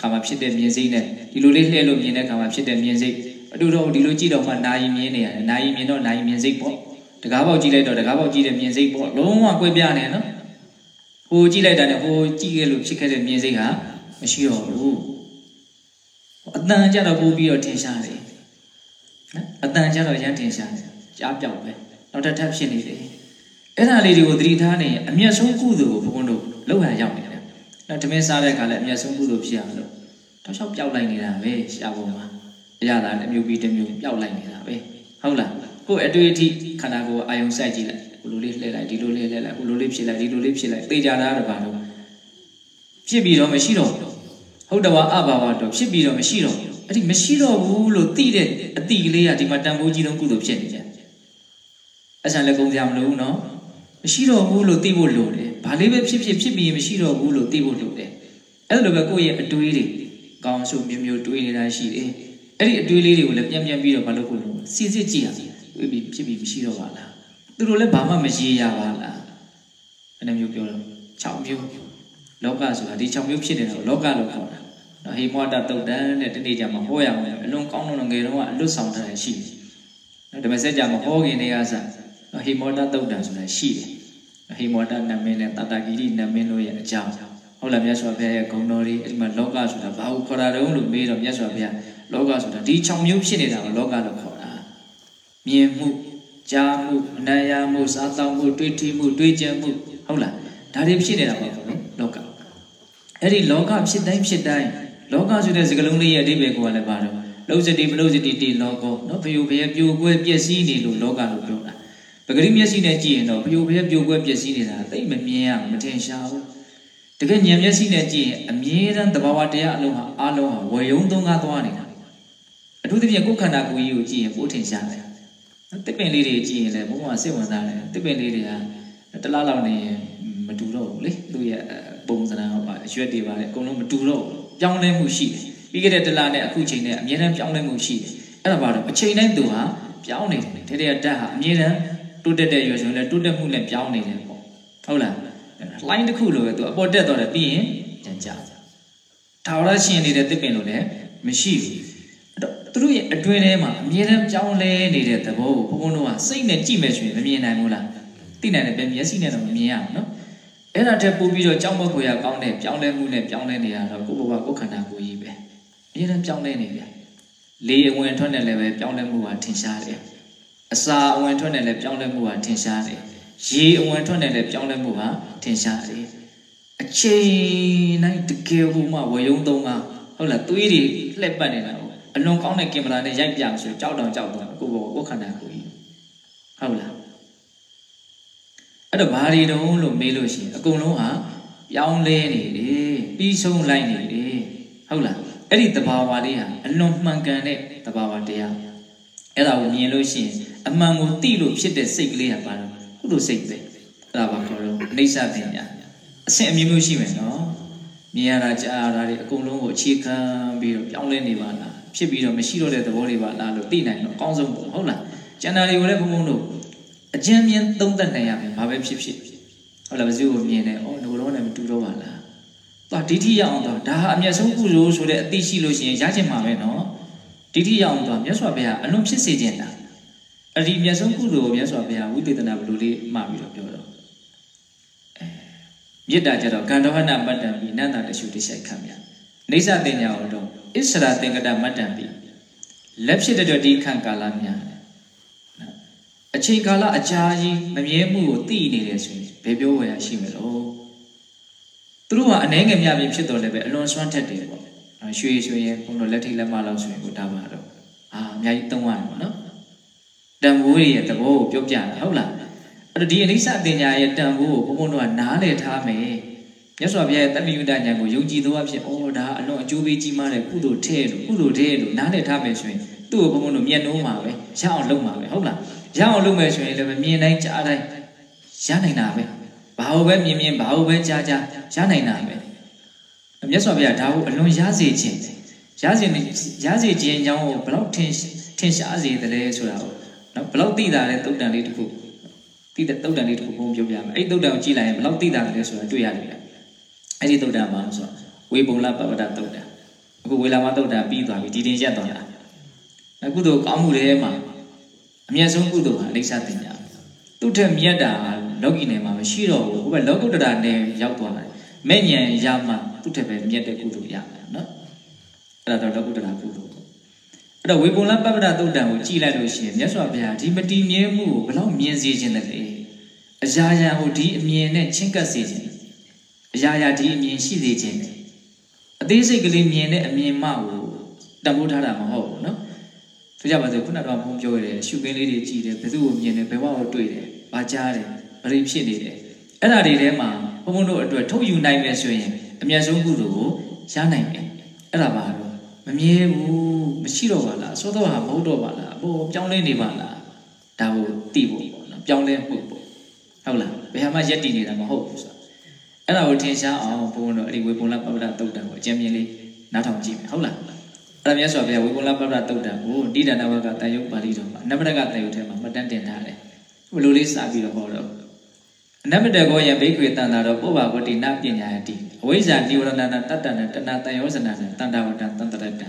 ခါမှာဖြစ်တဲ့မြင်စိတ်နဲ့ဒီလိုလေးလှည့်လို့မြင်တဲ့ခါမှာဖြစ်တဲ့မြင်စိတ်အတူတော့ဒီလိုကြည့်တော့မှနာယီမြင်နေရတယ်နာယီမြင်တော့နာယီမြင်စိတ်ပေါ့တကားပေါက်ကြည့်လိုက်တော့တကားပေါက်ကြည့်တဲ့မြင်စိတ်ပေါ့လုံးဝကွဲပြားနေနော်ဟိုကြည့်လိုက်တာနဲ့ဟိုကြည့်ခဲ့လို့ဖြစ်ခဲ့တဲ့မြင်စိတ်ဟာမရှိတော့ဘူးအတန်ကြတော့ပို့ပြီးတော့ထင်ရှားတယ်နော်အတန်ကြတော့ရမ်းထင်ရှားတယ် ကြားပြောက်ပဲနောက်တစ်ထပ်ဖြစ်နေတယ်အဲ့ဒါလေးတွေကိုသတိထားနေရင်အမျက်ဆုံးကုသိုလ်ကိုဘုန်းတို့လောက်ဟန်ရောက်နေတယ်နော်ဓမင်းစားတဲ့အခါလည်းအမျက်ဆုံးကုသိုလ်ဖြစ်အောင်လို့တောက်လျှောက်ပျောက်လိုက်နေတာပဲရှားပေါ်မှာအရသာနဲ့မျိုးပြီးတစ်မျိုးပျောက်လိုက်နေတာပဲဟုတ်လားကိုယ်အတွေ့အထိခန္ဓာကိုယ်အာယုံစိုက်ကြည့်လိုက်ဘလိုလေးလှည့်လိုက်ဒီလိုလေးလှည့်လိုက်ဘလိုလေးဖြစ်လိုက်ဒီလိုလေးဖြစ်လိုက်သိကြတာတော့ဘာလို့ဖြစ်ပြီးတော့မရှိတော့ဟုတ်တယ်ဝါအဘာဝတော့ဖြစ်ပြီးတော့မရှိတော့အဲ့ဒီမရှိတော့ဘူးလို့သိတဲ့အတိကလေးကဒီမှာတန်ဖိုးကြီးဆုံးကုသိုလ်ဖြစ်နေကြ အဆန်လည်းကုန်ကြမလို့နော်မရှိတော့ဘူးလို့သိဖို့လိုတယ်ဘာလေးပဲဖြစ်ဖြစ်ဖြစ်ပြီးမရှိတော့ဘူးလို့သိဖို့လိုတယ်အဲ့လိုပဲကိုယ့်ရဲ့အတွေးတွေကောင်းဆိုမျိုးမျိုးတွေးနေတာရှိတယ်အဲ့ဒီအတွေးလေးတွေကိုလည်းပြန်ပြန်ပြီးတော့မလုပ်ဖို့လိုစစ်စစ်ကြည့်ရတွေးပြီးဖြစ်ပြီးမရှိတော့ပါလားသူတို့လည်းဘာမှမရေရပါလားအဲ့လိုမျိုးပြောတော့6မျိုးလောကဆိုတာဒီ6မျိုးဖြစ်နေတာကိုလောကလို့ခေါ်တာနော်ဟေမောတတုတ်တန်တဲ့တနေ့ကျမှဟောရအောင်အလွန်ကောင်းလုံးငယ်တော့အလွတ်ဆောင်ထားတာရှိတယ်နော်ဓမ္မစက်ကြမှာဟောခင်တည်းကစနော် ဟေမောတတုတ်တန်ဆိုတာရှိတယ်ဟေမောတနမင်းနဲ့တတဂီရိနမင်းတို့ရဲ့အကြောင်းဟုတ်လားမြတ်စွာဘုရားရဲ့ဂုဏ်တော်တွေအဲ့ဒီမှာလောကဆိုတာဘာကိုခေါ်တာတုံးလို့မေးတော့မြတ်စွာဘုရားလောကဆိုတာဒီ6မျိုးဖြစ်နေတာကိုလောကလို့ခေါ်တာမြင်မှုကြားမှုအနံ့ရမှုစားသောက်မှုတွေးထီမှုတွေးကြံမှုဟုတ်လားဒါတွေဖြစ်နေတာပါနော်လောကအဲ့ဒီလောကဖြစ်တိုင်းဖြစ်တိုင်းလောကဆိုတဲ့စကားလုံးလေးရဲ့အဓိပ္ပာယ်ကိုလည်းပါတော့လုံးစတိမလုံးစတိတိလောကောနော်ဘယုဘယပြိုကွဲပျက်စီးနေလို့လောကလို့ပြောတာ ပဂရိမျက်စိနဲ့ကြည့်ရင်တော့ဘယုဘယပြိုကွဲပျက်စီးနေတာသိမမြင်ရမထင်ရှားဘူးတကယ်ဉာဏ်မျက်စိနဲ့ကြည့်ရင်အမြဲတမ်းသဘာဝတရားအလုံးဟာအလုံးဟာဝေယုံသုံးကားသွားနေတာအထူးသဖြင့်ကိုယ်ခန္ဓာကိုယ်ကြီးကိုကြည့်ရင်ပို့ထင်ရှားတယ်တစ်ပင်လေးတွေကြည့်ရင်လည်းဘုံကစိတ်ဝင်စားတယ်တစ်ပင်လေးတွေကတလားလောက်နေရင်မတူတော့ဘူးလေသူ့ရဲ့ပုံစံဟောပါအရွက်တွေပါလေအကုန်လုံးမတူတော့ဘူးပြောင်းလဲမှုရှိတယ်ပြီးခဲ့တဲ့တလားနဲ့အခုချိန်နဲ့အမြဲတမ်းပြောင်းလဲမှုရှိတယ်အဲ့ဒါပါတော့အချိန်တိုင်းသူဟာပြောင်းနေတယ်တကယ်ဓာတ်ဟာအမြဲတမ်း တိုးတက်တဲ့ရွယ်ဆိုရင်လည်းတိုးတက်မှုနဲ့ပြောင်းနေတယ်ပေါ့ဟုတ်လားလှိုင်းတစ်ခုလိုပဲသူအပေါ်တက်သွားတယ်ပြီးရင်ပြန်ကျထာဝရရှင်နေတဲ့တစ်ပင်လိုလည်းမရှိဘူးအဲ့တော့သူတို့ရဲ့အတွင်းထဲမှာအမြဲတမ်းပြောင်းလဲနေတဲ့သဘောကိုဘုန်းဘုန်းတို့ကစိတ်နဲ့ကြည့်မယ်ဆိုရင်မမြင်နိုင်ဘူးလားသိနိုင်တယ်ပဲမျက်စိနဲ့တော့မမြင်ရဘူးနော်အဲ့ဒါတက်ပို့ပြီးတော့ကြောင်းဘက်ကိုရကောင်းတဲ့ပြောင်းလဲမှုနဲ့ပြောင်းလဲနေတာတော့ကိုယ့်ဘဝကိုယ်ခန္ဓာကိုယ်ကြီးပဲအမြဲတမ်းပြောင်းလဲနေတယ်လေအဝင်ထွက်နေလည်းပဲပြောင်းလဲမှုကထင်ရှားတယ် အစာအဝင်ထွက်နေလည်းပြောင်းလဲမှုကထင်ရှားတယ်ရေအဝင်ထွက်နေလည်းပြောင်းလဲမှုကထင်ရှားတယ်အချိန်တိုင်းတကယ်ဟိုမှဝယုံသုံးကဟုတ်လားသွေးတွေလှက်ပတ်နေတာပေါ့အလွန်ကောင်းတဲ့ကင်မရာနဲ့ရိုက်ပြအောင်ဆိုကြောက်တောင်ကြောက်တော့ကိုယ့်ဘောကိုယ်ခန္ဓာကိုယ်ကြီးဟုတ်လားအဲ့တော့ဘာတွေတုံးလို့မေးလို့ရှိရင်အကုန်လုံးဟာပြောင်းလဲနေတယ်ပြီးဆုံးလိုက်နေတယ်ဟုတ်လားအဲ့ဒီတဘာဝလေးဟာအလွန်မှန်ကန်တဲ့တဘာဝတရားအဲ့ဒါကိုမြင်လို့ရှိရင် အမှန်ကိုသိလို့ဖြစ်တဲ့စိတ်ကလေးကပါတော့ကုသိုလ်စိတ်ပဲအဲ့ဒါပါခေါ်တော့အိဋ္ဌပညာအဆင့်အမျိုးမျိုးရှိမယ်နော်မြင်ရတာကြားရတာတွေအကုန်လုံးကိုအခြေခံပြီးတော့ပြောင်းလဲနေပါလားဖြစ်ပြီးတော့မရှိတော့တဲ့သဘောတွေပါလားလို့သိနိုင်တော့အကောင်းဆုံးပေါ့ဟုတ်လားကျန်တာတွေကိုလည်းဘုံဘုံတို့အကျဉ်းမြင်သုံးသပ်နိုင်ရမယ်ဘာပဲဖြစ်ဖြစ်ဟုတ်လားဘယ်သူကိုမြင်နေဩငိုတော့လည်းမတူတော့ပါလားသွားဒိဋ္ဌိရအောင်သွားဒါဟာအမျက်ဆုံးကုသိုလ်ဆိုတဲ့အသိရှိလို့ရှိရင်ရချင်မှာပဲနော်ဒိဋ္ဌိရအောင်သွားမြတ်စွာဘုရားအလွန်ဖြစ်စေခြင်းတာ အဲ့ဒီအမျက်ဆုံးကုသိုလ်ကိုမြတ်စွာဘုရားဝိသေသနာဘယ်လိုလေးမှပြီးတော့ပြောတော့အဲမေတ္တာကြတော့ကန္တဝနမတ္တံပြီးနန္တာတရှုတရှိုက်ခံမြနေသတင်ညာအောင်တော့ဣစ္ဆရာသင်္ကတမတ္တံပြီးလက်ဖြစ်တဲ့ဒီခံကာလများအချိန်ကာလအကြာကြီးမမြဲမှုကိုသိနေတယ်ဆိုရင်ဘယ်ပြောဝယ်ရရှိမလို့သူတို့ကအနှဲငယ်များပြီးဖြစ်တော်လည်းပဲအလွန်ဆွမ်းထက်တယ်ပေါ့ရွှေရွှေရဲ့ဘုံတော်လက်ထိလက်မလောက်ဆိုရင်ကိုဒါပါတော့အာအများကြီးသုံးရတယ်ပေါ့နော် တန်ဖိုးရဲ့သဘောကိုပြောပြတာဟုတ်လားအဲ့တော့ဒီအနိစ္စအတင်ညာရဲ့တန်ဖိုးကိုဘုံဘုံတို့ကနားလည်ထားမယ်မြတ်စွာဘုရားရဲ့တမယုဒဉာဏ်ကိုယုံကြည်သောအဖြစ်အော်ဒါအလွန်အကျိုးပေးကြီးမားတဲ့ကုသိုလ်ထဲလို့ကုသိုလ်ထဲလို့နားလည်ထားမယ်ဆိုရင်သူ့ကိုဘုံဘုံတို့မျက်နှိုးမှာပဲရအောင်လုပ်မှာပဲဟုတ်လားရအောင်လုပ်မယ်ဆိုရင်လည်းမြင်တိုင်းကြားတိုင်းရနိုင်တာပဲဘာလို့ပဲမြင်မြင်ဘာလို့ပဲကြားကြားရနိုင်တာပဲမြတ်စွာဘုရားဒါကိုအလွန်ရစေခြင်းရစေရစေခြင်းအကြောင်းကိုဘလောက်ထင်ထင်ရှားစေတယ်လဲဆိုတာကို နော်ဘလောက်သိတာလဲတုတ်တန်လေးတစ်ခုသိတဲ့တုတ်တန်လေးတစ်ခုဘုံပြောပြမယ်အဲ့တုတ်တန်ကိုကြည့်လိုက်ရင်ဘလောက်သိတာလဲဆိုတာတွေ့ရတယ်အဲ့ဒီတုတ်တန်မှာဆိုဝေဘုံလပပဒတုတ်တန်အခုဝေလာမတုတ်တန်ပြီးသွားပြီဒီတင်ရက်သွားတာအခုတော့ကောင်းမှုတွေမှာအမျက်ဆုံးကုသိုလ်ဟာအိဋ္ဌတင်ညာသူ့ထက်မြတ်တာလောကီနယ်မှာမရှိတော့ဘူးဟိုဘက်လောကုတ္တရာနယ်ရောက်သွားတယ်မဲ့ညံရမှသူ့ထက်ပဲမြတ်တဲ့ကုသိုလ်ရမယ်နော်အဲ့ဒါတော့လောကုတ္တရာကုသိုလ် အဲ့တော့ဝေပုံလပပ္ပဒသုတ်တံကိုကြည်လိုက်လို့ရှိရင်မြတ်စွာဘုရားဒီမတီမြဲမှုကိုဘယ်လောက်မြင်စေခြင်းလဲအရာရာကိုဒီအမြင်နဲ့ချင်းကပ်စေခြင်းအရာရာဒီအမြင်ရှိစေခြင်းအသေးစိတ်ကလေးမြင်တဲ့အမြင်မှကိုတံပိုးထားတာမဟုတ်ဘူးနော်ဆိုကြပါစို့ခုနကတော့ဘုံပြောရတယ်ရှုခင်းလေးတွေကြည်တယ်ဘယ်သူ့ကိုမြင်တယ်ဘယ်ဘဝကိုတွေ့တယ်ဘာကြားတယ်ဘာတွေဖြစ်နေတယ်အဲ့ဒါတွေထဲမှာဘုံဘုံတို့အတွက်ထုတ်ယူနိုင်မယ်ဆိုရင်အမျက်ဆုံးကုသိုလ်ကိုရနိုင်တယ်အဲ့ဒါပါတော့ မမြဲဘူးမရှိတော့ပါလားသို့တော့ဟာမဟုတ်တော့ပါလားဟိုပြောင်းလဲနေပါလားဒါကိုသိဖို့ပေါ့နော်ပြောင်းလဲမှုပေါ့ဟုတ်လားဘယ်ဟာမှရက်တည်နေတာမဟုတ်ဘူးဆိုအဲ့ဒါကိုထင်ရှားအောင်ဘုံဘုံတို့အဲ့ဒီဝေပုံလပပ္ပဒတုတ်တံကိုအကျဉ်းမြင်လေးနားထောင်ကြည့်မယ်ဟုတ်လားအဲ့ဒါမြတ်စွာဘုရားဝိပုလပပ္ပတုတ်တံကိုတိဒဏဝကတန်ယုတ်ပါဠိတော်မှာအနပဒကတန်ယုတ်ထဲမှာမှတ်တမ်းတင်ထားတယ်ဘယ်လိုလေးစပြီးတော့ဟောတော့ အနပဒကောယဘိခွေတန်တာတော့ပုဗ္ဗဝတိနပညာယတိအဝိဇ္ဇာနိဝရဏနာတတ္တနာတဏတန်ယောဇနာတန်တဝတံတန်တရတံ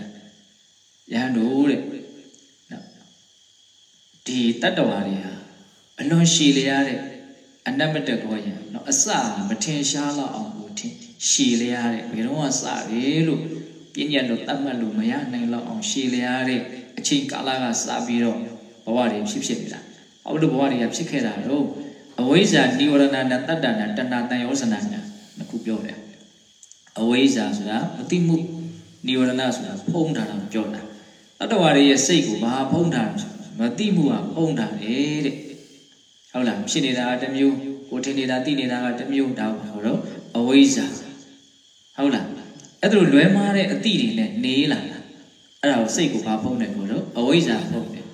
ယဟန်တို့တဲ့ဒီတတ္တဝါတွေဟာအလွန်ရှည်လျားတဲ့အနပဒကောယနော်အစမထင်ရှားလောက်အောင်ကိုထင်ရှည်လျားတဲ့ဘယ်တော့မှစတယ်လို့ပြည့်ညတ်လို့တတ်မှတ်လို့မရနိုင်လောက်အောင်ရှည်လျားတဲ့အချိန်ကာလကစပြီးတော့ဘဝတွေဖြစ်ဖြစ်နေတာ။အောက်တို့ဘဝတွေကဖြစ်ခဲ့တာတော့ အဝိဇ္ဇာនិဝရဏနာတတ္တနာတဏတန်ယောဇနာညာနှစ်ခုပြောတယ်။အဝိဇ္ဇာဆိုတာမသိမှုនិဝရဏဆိုတာဖုံးတာတော့ပြောတာ။တတ္တဝါတွေရဲ့စိတ်ကိုဘာဖုံးတာလဲမသိမှုကဖုံးတာလေတဲ့။ဟုတ်လားဖြစ်နေတာကတစ်မျိုးကိုထင်နေတာသိနေတာကတစ်မျိုးတောင်ဟောတော့အဝိဇ္ဇာဟုတ်လားအဲ့ဒါလိုလွဲမားတဲ့အတိတွေနဲ့နေလာတာအဲ့ဒါကိုစိတ်ကိုဘာဖုံးတယ်ကိုတော့အဝိဇ္ဇာဖုံးတယ်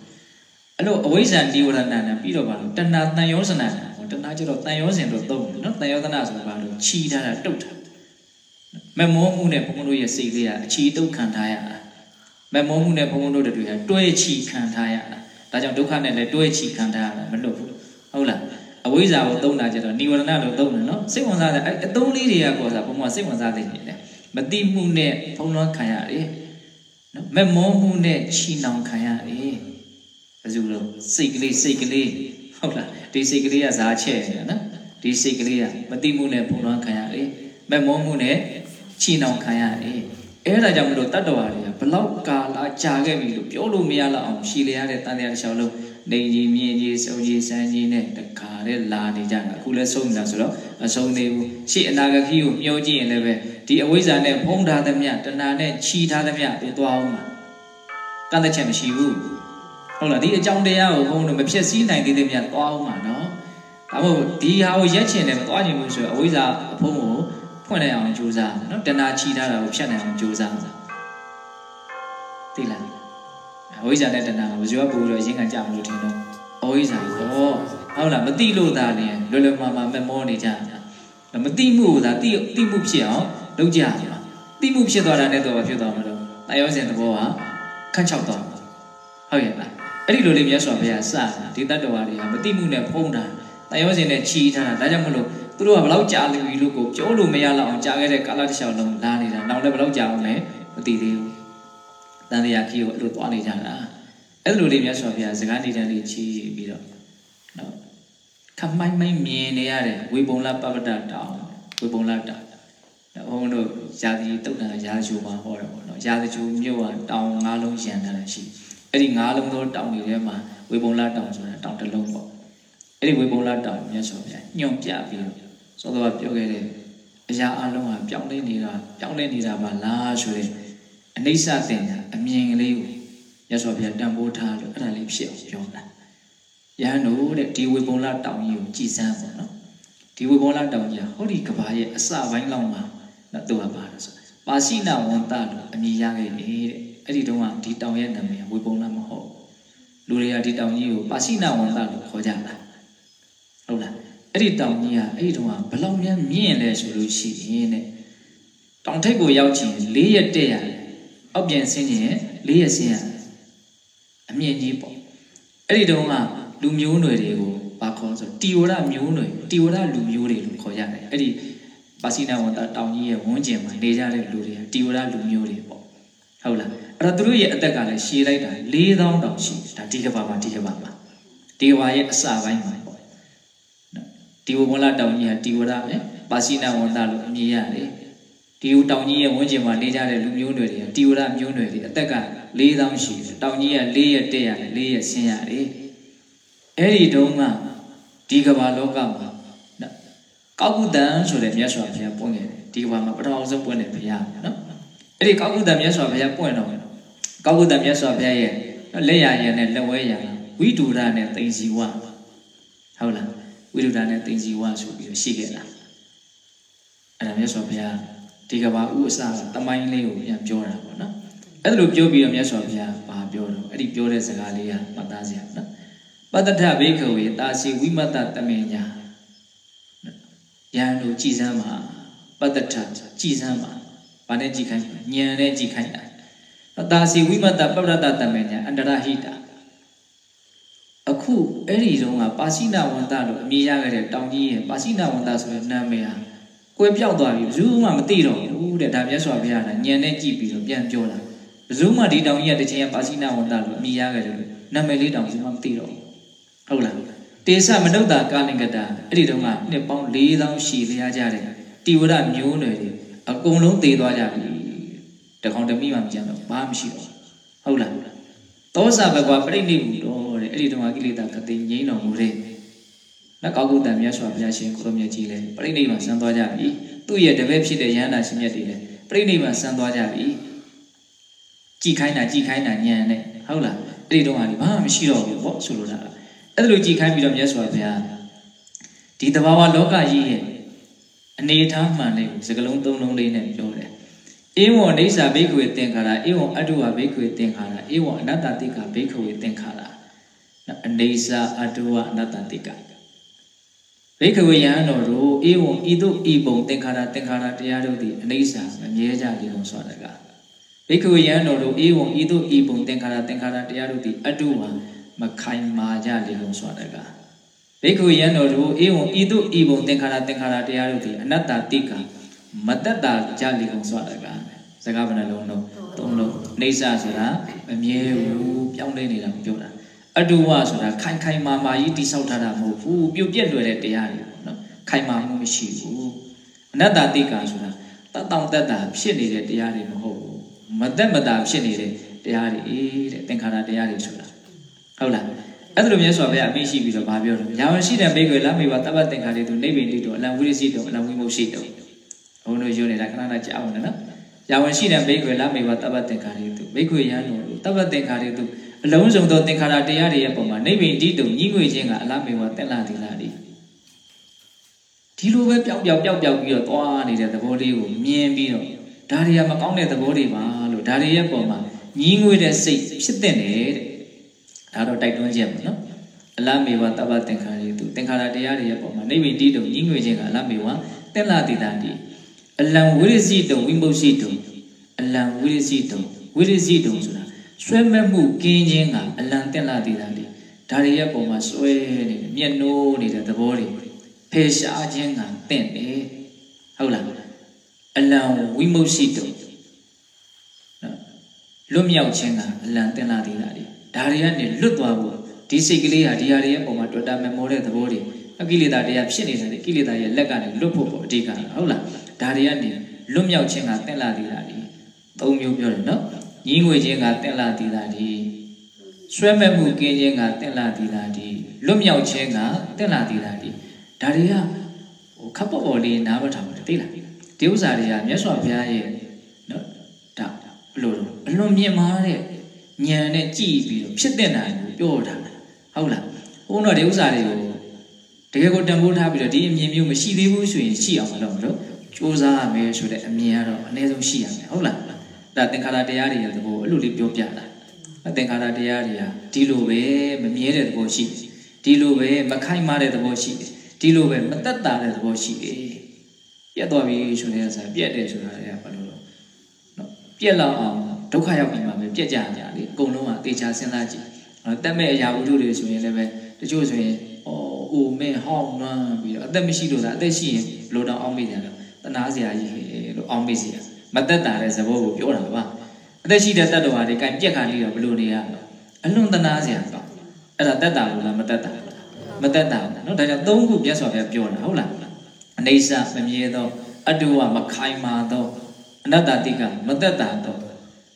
အဲ့လိုအဝိဇ္ဇာနိဝရဏနဲ့ပြီးတော့ဘာလို့တဏှာတန်ယောဇနာ တဏှာကျတော့တန်ယောဇဉ်တော့သုံးတယ်နော်တန်ယောဇနာဆိုတာဘာလို့ခြီးထားတာတုတ်ထားမမောမှုနဲ့ဘုံဘုံတို့ရဲ့စိတ်လေးကအချီတုတ်ခံထားရတာမမောမှုနဲ့ဘုံဘုံတို့တွေကတွဲချီခံထားရတာဒါကြောင့်ဒုက္ခနဲ့လည်းတွဲချီခံထားရတာမလွတ်ဘူးဟုတ်လားအဝိဇ္ဇာကိုသုံးတာကျတော့နိဝရဏလို့သုံးတယ်နော်စိတ်ဝင်စားတဲ့အဲအသုံးလေးတွေကကောစားဘုံဘုံစိတ်ဝင်စားတဲ့နေတယ်မတိမှုနဲ့ဖုံးလွှမ်းခံရတယ်နော်မမောမှုနဲ့ချီနှောင်ခံရတယ်ဘယ်သူလို့စိတ်ကလေးစိတ်ကလေး ဟုတ်လားဒီစိတ်ကလေးကဇာချဲ့နေတာနော်ဒီစိတ်ကလေးကမတိမှုနဲ့ဖုံးလွှမ်းခံရတယ်မမောမှုနဲ့ချီနှောင်ခံရတယ်အဲ့ဒါကြောင့်မလို့တတ္တဝါတွေကဘလောက်ကာလကြာခဲ့ပြီလို့ပြောလို့မရတော့အောင်ရှည်လျားတဲ့တန်တရားတစ်လျှောက်လုံးနေကြီးမြင်းကြီးစုံကြီးစမ်းကြီးနဲ့တခါတည်းလာနေကြတာအခုလည်းဆုံးနေတာဆိုတော့မဆုံးသေးဘူးရှေ့အနာဂတ်ခီးကိုမျောကြည့်ရင်လည်းပဲဒီအဝိဇ္ဇာနဲ့ဖုံးထားသမျှတဏှာနဲ့ခြီးထားသမျှပြသွားအောင်မှာကန့်တဲ့ချက်မရှိဘူး ဟုတ်လားဒီအကြောင်းတရားကိုဘုန်းတို့မဖြစ်စည်းနိုင်သေးသမျှသွားအောင်မှာနော်ဒါမို့ဒီဟာကိုရက်ချင်တယ်မသွားချင်ဘူးဆိုတော့အဝိဇ္ဇာအဖုံးကိုဖွင့်နိုင်အောင်ကြိုးစားနော်တဏှာခြီးထားတာကိုဖြတ်နိုင်အောင်ကြိုးစားသိလားအဝိဇ္ဇာနဲ့တဏှာကဘယ်သူကပို့ပြီးတော့ရင်းခံကြမလို့ထင်တော့အဝိဇ္ဇာဟောဟုတ်လားမသိလို့သာလင်လွယ်လွယ်မှာမှာမမောနေကြတာမသိမှုကသာသိသိမှုဖြစ်အောင်လုပ်ကြရမှာသိမှုဖြစ်သွားတာနဲ့တော့ဖြစ်သွားမှာတော့တာယောစဉ်သဘောကခန့်ချောက်သွားဟုတ်ရဲ့လား အဲ့ဒီလိုလေးမြတ်စွာဘုရားစတာဒီတတ္တဝါတွေကမသိမှုနဲ့ဖုံးတာတာယောစဉ်နဲ့ချီးထားတာဒါကြောင့်မလို့သူတို့ကဘလောက်ကြာပြီလို့ကိုပြောလို့မရတော့အောင်ကြာခဲ့တဲ့ကာလတစ်လျှောက်လုံးလာနေတာနောက်လည်းဘလောက်ကြာအောင်လဲမသိသေးဘူးတန်တရားခီးကိုအဲ့လိုသွားနေကြတာအဲ့လိုလေးမြတ်စွာဘုရားစကားနေတန်းလေးချီးပြီးတော့နော်ခမိုင်းမိုင်းမြင်နေရတဲ့ဝေပုံလပပ္ပတတောင်ဝေပုံလတောင်ဘုန်းတို့ရာသီတုတ်တန်ရာဇူမှာဟောတယ်ပေါ့နော်ရာဇူမြို့ကတောင်၅လုံးရန်ထားတာရှိ အဲ့ဒီ၅လုံးသောတောင်တွေထဲမှာဝေပုံလတောင်ဆိုတာတောင်တစ်လုံးပေါ့အဲ့ဒီဝေပုံလတောင်မြတ်စွာဘုရားညွန့်ပြပြီးတော့သောတော်ပြောခဲ့တဲ့အရာအလုံးဟာပြောင်းလဲနေတာပြောင်းလဲနေတာပါလားဆိုတဲ့အနိစ္စတင်တာအမြင်ကလေးကိုမြတ်စွာဘုရားတန်ဖိုးထားလို့အဲ့ဒါလေးဖြစ်အောင်ပြောတာရဟန်းတို့တဲ့ဒီဝေပုံလတောင်ကြီးကိုကြည်စမ်းပေါ့နော်ဒီဝေပုံလတောင်ကြီးဟောဒီကဘာရဲ့အစပိုင်းလောက်မှာနော်သူကပါလို့ဆိုပါစိနဝန္တလို့အမည်ရခဲ့တယ်တဲ့ အဲ့ဒီတုန်းကဒီတောင်ရဲ့နာမည်ဝေပုံလမဟုတ်လူတွေကဒီတောင်ကြီးကိုပါစိနဝန္တလို့ခေါ်ကြတာဟုတ်လားအဲ့ဒီတောင်ကြီးကအဲ့ဒီတုန်းကဘလောက်များမြင့်လဲဆိုလို့ရှိရင်တဲ့တောင်ထိပ်ကိုရောက်ချင်၄ရက်တက်ရတယ်အောက်ပြန်ဆင်းရင်၄ရက်ဆင်းရတယ်အမြင့်ကြီးပေါ့အဲ့ဒီတုန်းကလူမျိုးနွယ်တွေကိုဘာခေါ်ဆိုတီဝရမျိုးနွယ်တီဝရလူမျိုးတွေလို့ခေါ်ရတယ်အဲ့ဒီပါစီနာဝန်တောင်ကြီးရဲ့ဝန်းကျင်မှာနေကြတဲ့လူတွေကတီဝရလူမျိုးတွေပေါ့ဟုတ်လား အဲ့တော့သူတို့ရဲ့အသက်ကလည်းရှည်လိုက်တာ၄000တောင်ရှိဒါဒီကဘာမှာဒီကဘာမှာဒီကဘာရဲ့အစပိုင်းမှာပေါ့နော်ဒီဝဘွန်လာတောင်ကြီးဟာတီဝရပဲပါစီနာဝန်တာလို့အမည်ရတယ်ဒီတောင်ကြီးရဲ့ဝန်းကျင်မှာနေကြတဲ့လူမျိုးတွေတွေကတီဝရမျိုးနွယ်တွေအသက်က၄000ရှိတယ်တောင်ကြီးက၄ရက်တက်ရတယ်၄ရက်ဆင်းရတယ်အဲ့ဒီတုန်းကဒီကမ္ဘာလောကမှာကောက်ကုတန်ဆိုတဲ့မြတ်စွာဘုရားပွင့်ခဲ့တယ်ဒီကမ္ဘာမှာပထမဆုံးပွင့်တဲ့ဘုရားနော်အဲ့ဒီကောက်ကုတန်မြတ်စွာဘုရားပွင့်တော့ ကောက်ကုတန်မြတ်စွာဘုရားရဲ့လက်ရရနဲ့လက်ဝဲရဝိဒူရနဲ့သိစီဝဟုတ်လားဝိဒူရနဲ့သိစီဝဆိုပြီးရှိခဲ့တာအဲ့ဒါမြတ်စွာဘုရားဒီကမ္ဘာဥအစတမိုင်းလေးကိုပြန်ပြောတာပေါ့နော်အဲ့ဒါလိုပြောပြီးတော့မြတ်စွာဘုရားဘာပြောတော့အဲ့ဒီပြောတဲ့စကားလေးကမှတ်သားစရာနော်ပတ္တထဘေခဝေတာစီဝိမတ္တတမေညာယံတို့ကြည်စမ်းမှာပတ္တထကြည်စမ်းမှာဘာနဲ့ကြည်ခိုင်းညံနဲ့ကြည်ခိုင်းတာ တာစီဝိမတ္တပပ္ပတတမေညာအန္တရဟိတာအခုအဲ့ဒီတုန်းကပါစိနဝန္တလို့အမည်ရခဲ့တဲ့တောင်ကြီးရဲ့ပါစိနဝန္တဆိုတဲ့နာမည်ဟာကွဲပြောက်သွားပြီဘယ်သူမှမသိတော့ဘူးတဲ့ဒါမြတ်စွာဘုရားကညံနဲ့ကြည်ပြီးတော့ပြန်ပြောတာဘယ်သူမှဒီတောင်ကြီးကတစ်ချိန်ကပါစိနဝန္တလို့အမည်ရခဲ့တယ်လို့နာမည်လေးတောင်ဘယ်သူမှမသိတော့ဘူးဟုတ်လားတေသမနုဿာကာလင်္ကတာအဲ့ဒီတုန်းကနှစ်ပေါင်း4000ရှိလျားကြတယ်တိဝရမျိုးနွယ်တွေအကုန်လုံးသေသွားကြပြီ တကောင်တမိမှမကြမ်းတော့ဘာမှမရှိတော့ဟုတ်လားသောစာဘကွာပြိဋိနိဘူးတော့တဲ့အဲ့ဒီတုန်းကကိလေသာကတိငြိမ်းတော်မူတဲ့လက်ကောက်ကုတံမြတ်စွာဘုရားရှင်ကိုရမြတ်ကြီးလည်းပြိဋိနိဗ္ဗာန်ဆန်းသွားကြပြီသူ့ရဲ့တပည့်ဖြစ်တဲ့ယန္တာရှင်မြတ်တွေလည်းပြိဋိနိဗ္ဗာန်ဆန်းသွားကြပြီကြည်ခိုင်းတာကြည်ခိုင်းတာညံနဲ့ဟုတ်လားအဲ့ဒီတုန်းကဘာမှမရှိတော့ဘူးပေါ့ဆိုလိုတာအဲ့လိုကြည်ခိုင်းပြီးတော့မြတ်စွာဘုရားဒီတဘာဝလောကကြီးရဲ့အနေထားမှန်လေးကိုစကလုံးသုံးလုံးလေးနဲ့ပြောတယ် ဧဝံအိဋ္ဌာဘိက္ခဝေသင်္ခါရဧဝံအတုဝဘိက္ခဝေသင်္ခါရဧဝံအနတ္တတိကဘိက္ခဝေသင်္ခါရအနေစာအတုဝအနတ္တတိကဘိက္ခဝေယံတော်တို့ဧဝံဤသို့ဤပုံသင်္ခါရသင်္ခါရတရားတို့သည်အနေစာမမြဲကြလေကုန်စွာတကားဘိက္ခဝေယံတော်တို့ဧဝံဤသို့ဤပုံသင်္ခါရသင်္ခါရတရားတို့သည်အတုဝမခိုင်မာကြလေကုန်စွာတကားဘိက္ခဝေယံတော်တို့ဧဝံဤသို့ဤပုံသင်္ခါရသင်္ခါရတရားတို့သည်အနတ္တတိက မတ္တတာကြလေကုန်စွာတကားစကားဘယ်နှလုံးလုံးသုံးလုံးနေစာဆိုတာမမြဲဘူးပြောင်းလဲနေတာကိုပြောတာအတုဝဆိုတာခိုင်ခိုင်မာမာကြီးတိဆောက်ထားတာမဟုတ်ဘူးပြုတ်ပြက်လွယ်တဲ့တရားတွေပေါ့နော်ခိုင်မာမှုမရှိဘူးအနတ္တတိကဆိုတာတတောင်တက်တာဖြစ်နေတဲ့တရားတွေမဟုတ်ဘူးမသက်မတာဖြစ်နေတဲ့တရားတွေတဲ့သင်္ခါရတရားတွေဆိုတာဟုတ်လားအဲ့လိုမျိုးဆိုတော့ဘုရားအမိရှိပြီးတော့ဗာပြောတယ်။ညာမရှိတဲ့ဘေကွေလာမေဘတပ္ပသင်္ခါရတွေသူနိဗ္ဗာန်တိတော့အလံဝိရစီတော့အလံဝိမုတ်ရှိတော့ ဘုန်းတို့ယုံနေတာခဏခဏကြားအောင်နော်။ညာဝင်ရှိတဲ့ဘေကွေလာမေဘတပ္ပသင်္ခါရတွေသူဘေကွေရန်တော်တပ္ပသင်္ခါရတွေသူအလုံးစုံသောသင်္ခါရတရားတွေရဲ့ပုံမှာနိဗ္ဗာန်တိတုံညီငွေခြင်းကအလားမေဘတက်လာသေးလားဒီဒီလိုပဲပျောက်ပျောက်ပျောက်ပျောက်ပြီးတော့သွားနေတဲ့သဘောလေးကိုမြင်ပြီးတော့ဒါတွေကမကောင်းတဲ့သဘောတွေပါလို့ဒါတွေရဲ့ပုံမှာညီငွေတဲ့စိတ်ဖြစ်တဲ့တဲ့ဒါတော့တိုက်တွန်းချက်ပေါ့နော်အလမေဝတပ္ပသင်္ခါရတုသင်္ခါရတရားတွေရဲ့ပုံမှာနိဗ္ဗာန်တိတုံညီငွေခြင်းကအလမေဝတက်လာတိတာတိ အလံဝိရစီတုံဝိမုတ်စီတုံအလံဝိရစီတုံဝိရစီတုံဆိုတာဆွဲမဲ့မှုကင်းခြင်းကအလံတက်လာတိတာတိဒါတွေရဲ့ပုံမှာဆွဲနေတယ်မျက်နှိုးနေတဲ့သဘောတွေဖေရှားခြင်းကတင့်တယ်ဟုတ်လားအလံဝိမုတ်စီတုံနော်လွတ်မြောက်ခြင်းကအလံတင်လာသေးတာဒီဒါတွေကနေလွတ်သွားဖို့ဒီစိတ်ကလေးဟာဒီဟာတွေရဲ့ပုံမှာတွေ့တာမမောတဲ့သဘောတွေအကိလေသာတရားဖြစ်နေတဲ့ကိလေသာရဲ့လက်ကနေလွတ်ဖို့ပေါ့အဓိကဟုတ်လား ဒါတွေကနေလွတ်မြောက်ခြင်းကတင်လာသေးတာဒီသုံးမျိုးပြောတယ်နော်ညီးငွေခြင်းကတင်လာသေးတာဒီဆွဲမဲ့မှုကင်းခြင်းကတင်လာသေးတာဒီလွတ်မြောက်ခြင်းကတင်လာသေးတာဒီဒါတွေကဟိုခပ်ပေါ်ပေါ်လေးနားမထောင်ဘူးသိလားဒီဥစ္စာတွေကမြတ်စွာဘုရားရဲ့နော်ဒါဘလို့အလွန်မြင့်မားတဲ့ဉာဏ်နဲ့ကြည့်ပြီးတော့ဖြစ်တဲ့နိုင်ကိုပြောထားတာဟုတ်လားဘုန်းတော်ဒီဥစ္စာတွေကိုတကယ်ကိုတန်ဖိုးထားပြီးတော့ဒီအမြင်မျိုးမရှိသေးဘူးဆိုရင်ရှိအောင်မလုပ်မလို့ စူးစမ်းရမယ်ဆိုတဲ့အမြင်ကတော့အနည်းဆုံးရှိရမယ်ဟုတ်လားဒါသင်္ခါရတရားတွေရဲ့သဘောအဲ့လိုလေးပြောပြတာသင်္ခါရတရားတွေကဒီလိုပဲမမြဲတဲ့သဘောရှိတယ်ဒီလိုပဲမခိုင်မာတဲ့သဘောရှိတယ်ဒီလိုပဲမသက်တာတဲ့သဘောရှိတယ်ပြတ်သွားပြီဆိုတဲ့ဆရာပြတ်တယ်ဆိုတာလည်းဘာလို့လဲနော်ပြက်လောက်အောင်ဒုက္ခရောက်ပြီးမှပဲပြက်ကြကြလေအကုန်လုံးကတေချာစဉ်းစားကြည့်တက်မဲ့အရာဝတ္ထုတွေဆိုရင်လည်းပဲတချို့ဆိုရင်အော်အိုမဲဟောင်းနွမ်းပြီးတော့အသက်မရှိလို့လားအသက်ရှိရင်လိုတော့အောင်းမိကြတယ် တနာစရာကြီးဟဲ့လို့အောင်းပေးစီရမသက်တာတဲ့သဘောကိုပြောတာပါအသက်ရှိတဲ့တတ္တဝါတွေကင်ပြက်ခါလေးတော့ဘလို့နေရတော့အလွန်တနာစရာပေါ့အဲ့ဒါသက်တာလို့လားမသက်တာမသက်တာဘူးနော်ဒါကြောင့်သုံးခုပြတ်စွာပြပြောတာဟုတ်လားအနေစာမမြဲသောအတုဝမခိုင်မာသောအနတ္တတိကမသက်တာသော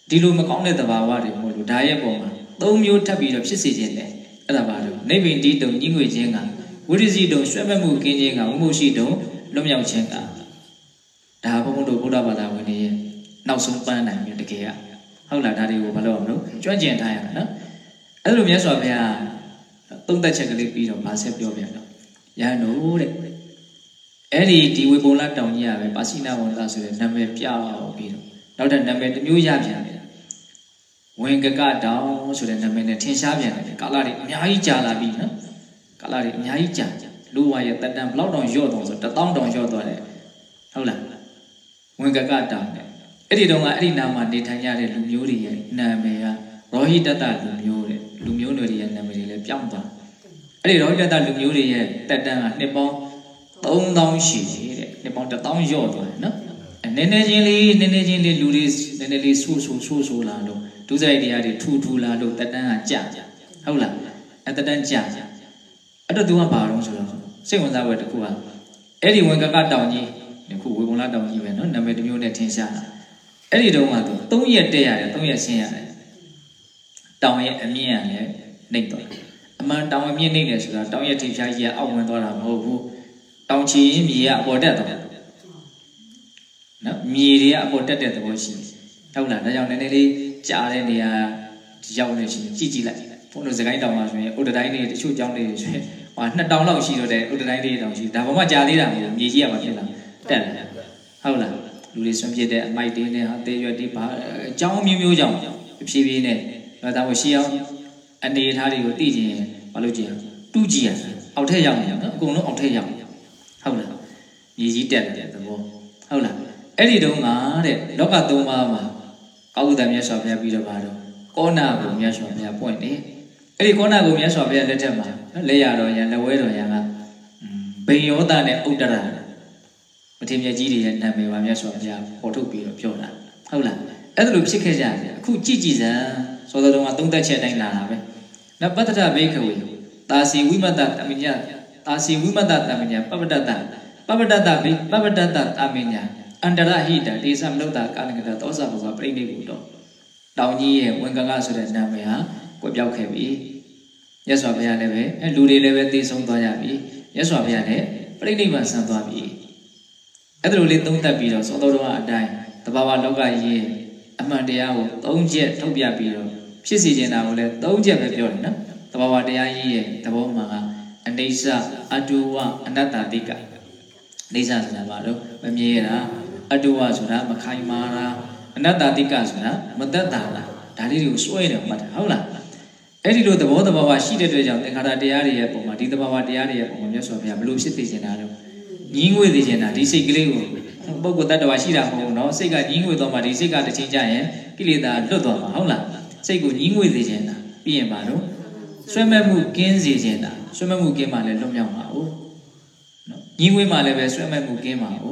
ဒီလိုမကောင်းတဲ့သဘာဝတွေမို့လို့ဒါရဲ့ပုံမှာသုံးမျိုးထပ်ပြီးတော့ဖြစ်စေခြင်းလေအဲ့ဒါပါလို့နိဗ္ဗိန်တိတုံညီငွေခြင်းကဝိရိစီတုံရွှဲ့မဲ့မှုကင်းခြင်းကဝမှုရှိတုံလွတ်မြောက်ခြင်းက ဒါဘုံဘုံတို့ဗုဒ္ဓဘာသာဝင်တွေရဲ့နောက်ဆုံးပန်းနိုင်ပြီတကယ်ကဟုတ်လားဒါတွေကိုမလုပ်အောင်လို့ကြွန့်ကျင်ထားရမှာနော်အဲ့လိုမြတ်စွာဘုရားသုံးသက်ချက်ကလေးပြီးတော့ဗာဆက်ပြောပြန်တော့ရဟန်းတို့တဲ့အဲ့ဒီဒီဝေပုံလာတောင်ကြီးရပဲပါစိနာဝန္တဆိုတဲ့နာမည်ပြောက်ပြီးတော့နောက်တဲ့နာမည်တစ်မျိုးရပြန်တယ်ဝင်ကကတောင်ဆိုတဲ့နာမည်နဲ့ထင်ရှားပြန်တယ်ကာလတွေအများကြီးကြာလာပြီနော်ကာလတွေအများကြီးကြာလူဝါရဲ့တက်တန်ဘလောက်တောင်ရော့တော့ဆိုတထောင်တောင်ရော့သွားတယ်ဟုတ်လား ဝင်ကကတောင်တဲ့အဲ့ဒီတော့ကအဲ့ဒီနာမှာနေထိုင်ကြတဲ့လူမျိုးတွေရဲ့နာမည်ကရောဟိတတလူမျိုးတဲ့လူမျိုးတွေရဲ့နာမည်တွေလည်းပြောင်းသွားအဲ့ဒီရောဟိတတလူမျိုးတွေရဲ့တက်တန်ကနှစ်ပေါင်း3000ရှိတယ်တဲ့နှစ်ပေါင်း1000ရော့သွားတယ်နော်နည်းနည်းချင်းလေးနည်းနည်းချင်းလေးလူတွေနည်းနည်းလေးဆူဆူဆူဆူလာလို့ဒုစရိုက်တရားတွေထူထူလာလို့တက်တန်းကကြာဟုတ်လားအဲတက်တန်းကြာအဲ့တော့ तू ကဘာတော့ဆိုတော့စိတ်ဝင်စားပွဲတစ်ခုကအဲ့ဒီဝင်ကကတောင်ကြီးဒီ ခုဝေဘုံလာတောင်ကြီးပဲနော်နာမည်တစ်မျိုးနဲ့ထင်ရှားတာအဲ့ဒီတုန်းက तू 3ရက်တက်ရတယ်3ရက်ဆင်းရတယ်တောင်ရဲ့အမြင့်ကလည်းနှိပ်သွားအမှန်တောင်အမြင့်နှိပ်တယ်ဆိုတာတောင်ရဲ့ထိပ်ဖြားကြီးကအောက်ဝင်သွားတာမဟုတ်ဘူးတောင်ချီရင်မြေကအပေါ်တက်သွားနော်မြေတွေကအပေါ်တက်တဲ့သဘောရှိတယ်ဟုတ်လားဒါကြောင့်နည်းနည်းလေးကြားတဲ့နေရာရောက်နေရှင်ကြည့်ကြည့်လိုက်ဘုန်းတော်စကိုင်းတောင်မှာဆိုရင်ဥဒတိုင်းလေးတချို့ကျောင်းလေးဆိုရင်ဟာနှစ်တောင်လောက်ရှိတော့တဲ့ဥဒတိုင်းလေးတောင်ရှိဒါဘာမှကြားသေးတာမဟုတ်မြေကြီးကမှဖြစ်လာတ က်လာဟုတ်လားလူတွေဆွန့်ပြစ်တဲ့အမိုက်တင်းနဲ့ဟာတေးရွက်တွေဘာအကြောင်းမျိုးမျိုးကြောင့်ဖြည်းဖြည်းနဲ့ဒါတော့ရှေးအောင်အနေထားတွေကိုသိကျင်ဘာလို့ကြည့်ရတူးကြည့်ရအောက်ထက်ရောက်နေရနော်အကုန်လုံးအောက်ထက်ရောက်ဟုတ်လားညီကြီးတက်တဲ့သဘောဟုတ်လားအဲ့ဒီတုန်းကတဲ့လောကသုံးပါးမှာကောက်ဥဒ္ဒမြတ်စွာဘုရားပြီးတော့ပါတော့ကောနာကိုမြတ်စွာဘုရားပွင့်တယ်အဲ့ဒီကောနာကိုမြတ်စွာဘုရားလက်ထက်မှာလက်ရတော်ရလက်ဝဲတော်ရကဘိန်ယောသားနဲ့ဥဒ္ဒရာ မထေမြတ်ကြီးတွေရဲ့နာမည်ပါမြတ်စွာဘုရားပေါ်ထုတ်ပြီးတော့ပြောတာဟုတ်လားအဲ့ဒါလိုဖြစ်ခဲ့ကြတယ်အခုကြည်ကြည်စံသောတော်ကသုံးသက်ချက်တိုင်းလာတာပဲနပတ္တဘေခဝေတာစီဝိမတ္တတမညာတာစီဝိမတ္တတမညာပပတ္တတပပတ္တတဘိပပတ္တတတမညာအန္တရဟိတဒေသမနုဿကာလကတသောဇဘဘပြိဋိဘုတော်တောင်ကြီးရဲ့ဝင်ကကဆိုတဲ့နာမည်ဟာကွပြောက်ခဲ့ပြီမြတ်စွာဘုရားလည်းပဲအဲလူတွေလည်းပဲသိဆုံးသွားကြပြီမြတ်စွာဘုရားလည်းပြိဋိဘံဆံသွားပြီ အဲ့ဒါလိုလေးသုံးသပ်ပြီးတော့သောတော်တော်အတိုင်းတဘာဝလောကကြီးရဲ့အမှန်တရားကိုသုံးချက်ထုတ်ပြပြီးတော့ဖြစ်စီခြင်းတာကိုလည်းသုံးချက်ပဲပြောတယ်နော်တဘာဝတရားကြီးရဲ့သဘောမှန်ကအနိစ္စအတုဝအနတ္တတိကအနိစ္စဆိုတာဘာလို့မမြဲတာအတုဝဆိုတာမခိုင်မာတာအနတ္တတိကဆိုတာမသက်တာလားဒါလေးတွေကိုစွဲနေမှတ်တာဟုတ်လားအဲ့ဒီလိုသဘောတဘာဝရှိတဲ့အတွက်ကြောင့်သင်္ခါရတရားတွေရဲ့ပုံမှာဒီသဘာဝတရားတွေရဲ့ပုံမှာမြတ်စွာဘုရားဘလို့ဖြစ်သိနေတာတော့ ညီးငွေသိနေတာဒီစိတ်ကလေးကိုပုဂ္ဂိုလ်တ attva ရှိတာမဟုတ်ဘူးเนาะစိတ်ကညီးငွေတော့မှဒီစိတ်ကတစ်ချိန်ကျရင်ကိလေသာလွတ်သွားမှာဟုတ်လားစိတ်ကိုညီးငွေသိခြင်းတာပြီးရင်ပါတော့ဆွဲမဲ့မှုကင်းစေခြင်းတာဆွဲမဲ့မှုကင်းမှလည်းလွတ်မြောက်မှာ哦နော်ညီးငွေမှလည်းပဲဆွဲမဲ့မှုကင်းမှာ哦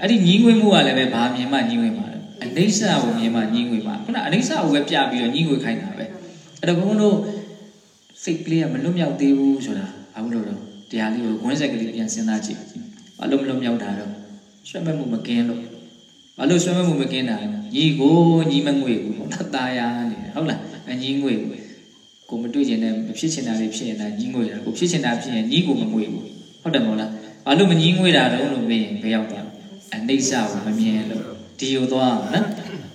အဲ့ဒီညီးငွေမှုကလည်းပဲဘာမြင်မှညီးငွေမှာလဲအနိစ္စကိုမြင်မှညီးငွေမှာခုနအနိစ္စကိုပဲပြပြီးတော့ညီးငွေခိုင်းတာပဲအဲ့တော့ဘုန်းတို့စိတ်ကလေးကမလွတ်မြောက်သေးဘူးဆိုတာဘာလို့လဲတော့ တရားလေးကိုဝင်းဆက်ကလေးပြန်စဉ်းစားကြည့်ဘာလို့မလွတ်မြောက်တာတော့ဆွဲမဲ့မှုမကင်းလို့ဘာလို့ဆွဲမဲ့မှုမကင်းတာလဲညီကိုညီမငွေကိုတသားရနေတယ်ဟုတ်လားအညီငွေကိုမတွေ့ကျင်တဲ့မဖြစ်ချင်တာလေးဖြစ်နေတာညီငွေတာကိုဖြစ်ချင်တာဖြစ်ရင်ညီကိုမငွေဘူးဟုတ်တယ်မဟုတ်လားဘာလို့မညီငွေတာတော့လို့မေးရင်ဘယ်ရောက်သွားအနိစ္စကိုမမြင်လို့ဒီကိုသွားနော်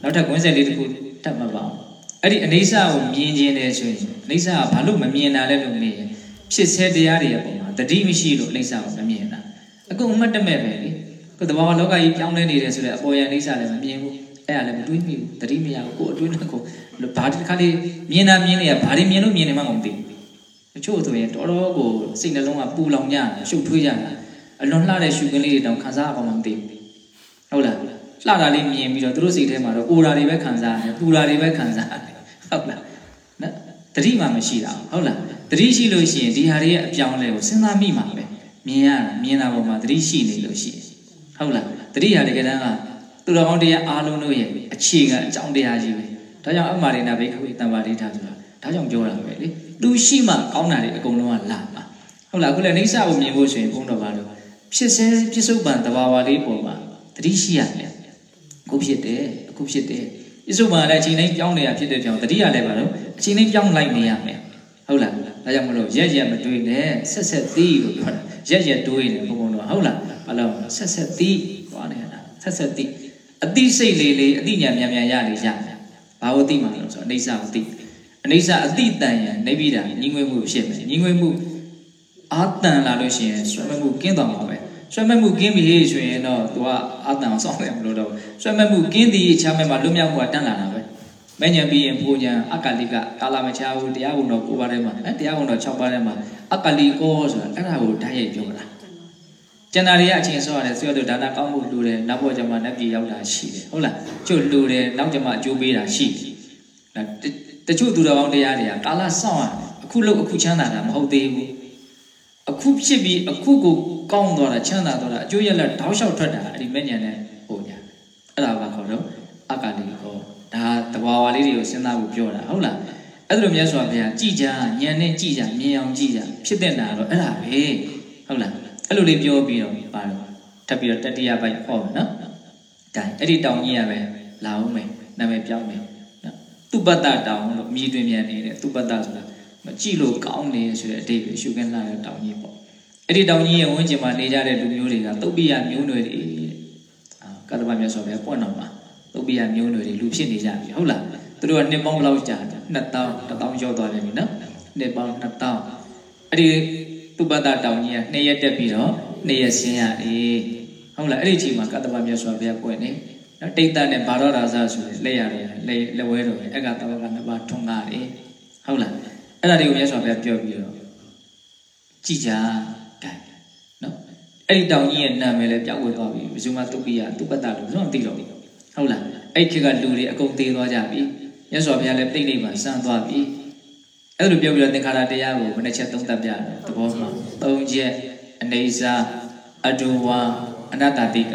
နောက်ထပ်ကွင်းဆက်လေးတစ်ခုတတ်မှတ်ပါအောင်အဲ့ဒီအနိစ္စကိုမြင်ခြင်းတယ်ဆိုရင်အနိစ္စကဘာလို့မမြင်တာလဲလို့မေးရင်ဖြစ်ဆဲတရားတွေရဲ့ပုံမှာ တတိမရှိလို့အနိစ္စကိုမမြင်တာအကုန်အမှတ်တမဲ့ပဲလေကိုတဘာဝလောကကြီးပြောင်းလဲနေတယ်ဆိုတဲ့အပေါ်ယံအိဋ္ဌာလည်းမမြင်ဘူးအဲ့ဒါလည်းမတွေးမိဘူးတတိမရဘူးကိုအတွင်းနဲ့ကိုဘာဒီခါလေးမြင်တာမြင်နေရဘာတွေမြင်လို့မြင်နေမှမသိဘူးတချို့ဆိုရင်တော်တော်ကိုစိတ်နှလုံးကပူလောင်ကြတယ်ရှုပ်ထွေးကြတယ်အလွန်လှတဲ့ရှုကလေးတွေတောင်ခံစားအောင်မသိဘူးဟုတ်လားလှတာလေးမြင်ပြီးတော့သူတို့စိတ်ထဲမှာတော့အိုတာတွေပဲခံစားရတယ်ပူတာတွေပဲခံစားရတယ်ဟုတ်လားနော်တတိမှမရှိတာဟုတ်လား တတိရှိလို့ရှိရင်ဒီဟာတွေရဲ့အပြောင်းလဲကိုစဉ်းစားမိမှာပဲမြင်ရမြင်တာပေါ်မှာတတိရှိနေလို့ရှိရင်ဟုတ်လားတတိယတကယ်တမ်းကသူတော်ကောင်းတရားအားလုံးတို့ရဲ့အခြေခံအကြောင်းတရားကြီးပဲဒါကြောင့်အမှားရိနာဘိခဝေတံပါဠိထားဆိုတာဒါကြောင့်ပြောတာပဲလေသူရှိမှကောင်းတာတွေအကုန်လုံးကလာမှာဟုတ်လားအခုလည်းအိဋ္ဌကိုမြင်ဖို့ဆိုရင်ဘုန်းတော်ပါလို့ဖြစ်စဲပြစ္ဆုတ်ပံတဘာဝလေးပေါ်မှာတတိရှိရတယ်အခုဖြစ်တယ်အခုဖြစ်တယ်ပြစ္ဆုတ်ပံလည်းအချိန်တိုင်းပြောင်းနေတာဖြစ်တဲ့ကြောင့်တတိယလည်းပါတော့အချိန်တိုင်းပြောင်းလိုက်နေရမယ်ဟုတ်လား ဒါကြောင့်မလို့ရက်ရက်မတွေးနဲ့ဆက်ဆက်သီးလို့ပြောတာရက်ရက်တွေးနေဘုံဘုံတော့ဟုတ်လားဘာလို့ဆက်ဆက်သီးသွားနေတာဆက်ဆက်သီးအတိစိတ်လေးလေးအတိညာမြန်မြန်ရလေရမယ်ဘာလို့သိမှာလဲဆိုတော့အိဋ္ဌကိုသိအနိစ္စအတိတန်ရန်နေပြီးတာညီငွေမှုဖြစ်မယ်ညီငွေမှုအာတန်လာလို့ရှိရင်ဆွဲမဲ့မှုကင်းသွားမှာပဲဆွဲမဲ့မှုကင်းပြီဆိုရင်တော့ तू ကအာတန်အောင်စောင့်ရမလို့တော့ဆွဲမဲ့မှုကင်းသည်ချမ်းမဲ့မှာလွတ်မြောက်မှုကတန်းလာတာပဲ မညံပြီးရင်ဘုံညာအကလိကကာလမချဘူးတရားကုံတော်၉ပါးထဲမှာအဲတရားကုံတော်၆ပါးထဲမှာအကလိကောဆိုတာအဲ့ဒါကိုဓာတ်ရိုက်ပြောတာကျန်တာတွေကအချင်းဆောရတယ်ဆွေတို့ဒါနကောင်းမှုလူတယ်နောက်ဘဝကျမှနတ်ပြည်ရောက်တာရှိတယ်ဟုတ်လားကျွတ်လူတယ်နောက်ကျမှအကျိုးပေးတာရှိတယ်ဒါတချို့သူတော်ကောင်းတရားတွေကကာလစောင့်ရတယ်အခုလို့အခုချမ်းသာတာမဟုတ်သေးဘူးအခုဖြစ်ပြီးအခုကိုကောင်းသွားတာချမ်းသာသွားတာအကျိုးရလက်တောက်လျှောက်ထွက်တာအဲ့ဒီမဲ့ညာနဲ့ဟိုညာအဲ့ဒါဘာခေါ်တော့အကလိကော ဒါတဘာဝလေးတွေကိုစဉ်းစားဖို့ပြောတာဟုတ်လားအဲ့ဒါလိုမြတ်စွာဘုရားကြည်ကြဉာဏ်နဲ့ကြည်ကြမြင်အောင်ကြည်ကြဖြစ်တဲ့နာတော့အဲ့ဒါပဲဟုတ်လားအဲ့လိုလေးပြောပြီးတော့ပါတော့ထပ်ပြီးတော့တတိယပိုက်ဟောမယ်နော်ဒါအဲ့ဒီတောင်ကြီးရပဲလာအောင်မယ်နာမည်ပြောင်းမယ်နော်သူပတ္တတောင်လို့မြည်တွင်မြန်နေတဲ့သူပတ္တဆိုတာမကြည့်လို့ကောင်းနေဆိုတဲ့အတိတ်ပဲရှုခင်းလာတဲ့တောင်ကြီးပေါ့အဲ့ဒီတောင်ကြီးရဲ့ဝန်းကျင်မှာနေကြတဲ့လူမျိုးတွေကသုတ်ပိယမျိုးနွယ်တွေအာကတ္တမမြတ်စွာဘုရားပွင့်တော်မှာ သုတ်ပိယမျိုးနွယ်တွေလူဖြစ်နေကြပြီဟုတ်လားသူတို့ကနှစ်ပေါင်းဘယ်လောက်ကြာတယ်2000 1000ရောက်သွားတယ်ပြီနော်နှစ်ပေါင်း2000အဲ့ဒီသူပတ္တတောင်ကြီးကနှစ်ရက်တက်ပြီးတော့နှစ်ရက်ဆင်းရတယ်ဟုတ်လားအဲ့ဒီအချိန်မှာကတ္တဗမြတ်စွာဘုရားပွင့်နေနော်တိတ်တနဲ့ဘာရောရာဇဆိုတဲ့လက်ရတယ်လက်လက်ဝဲတော်အဲ့ကတဘကနှစ်ပါးထွန်းကားတယ်ဟုတ်လားအဲ့ဒါတွေကိုမြတ်စွာဘုရားပြောပြီးတော့ကြည်ကြကဲနော်အဲ့ဒီတောင်ကြီးရဲ့နာမည်လည်းပြောက်ဝဲသွားပြီဘယ်သူမှတုတ်ပိယတုပ္ပတ္တလို့ဘယ်သူမှမသိတော့ဘူး ဟုတ်လားအဲ့ခေတ်ကလူတွေအကုန်သေးသွားကြပြီမြတ်စွာဘုရားလည်းပြိဋိဘံစံသွားပြီအဲ့လိုပြောပြီးတော့သင်္ခါရတရားကိုဘယ်နှချက်သုံးသပ်ပြတယ်သဘောမှာသုံးချက်အနေစာအတူဝါအနတ္တတိက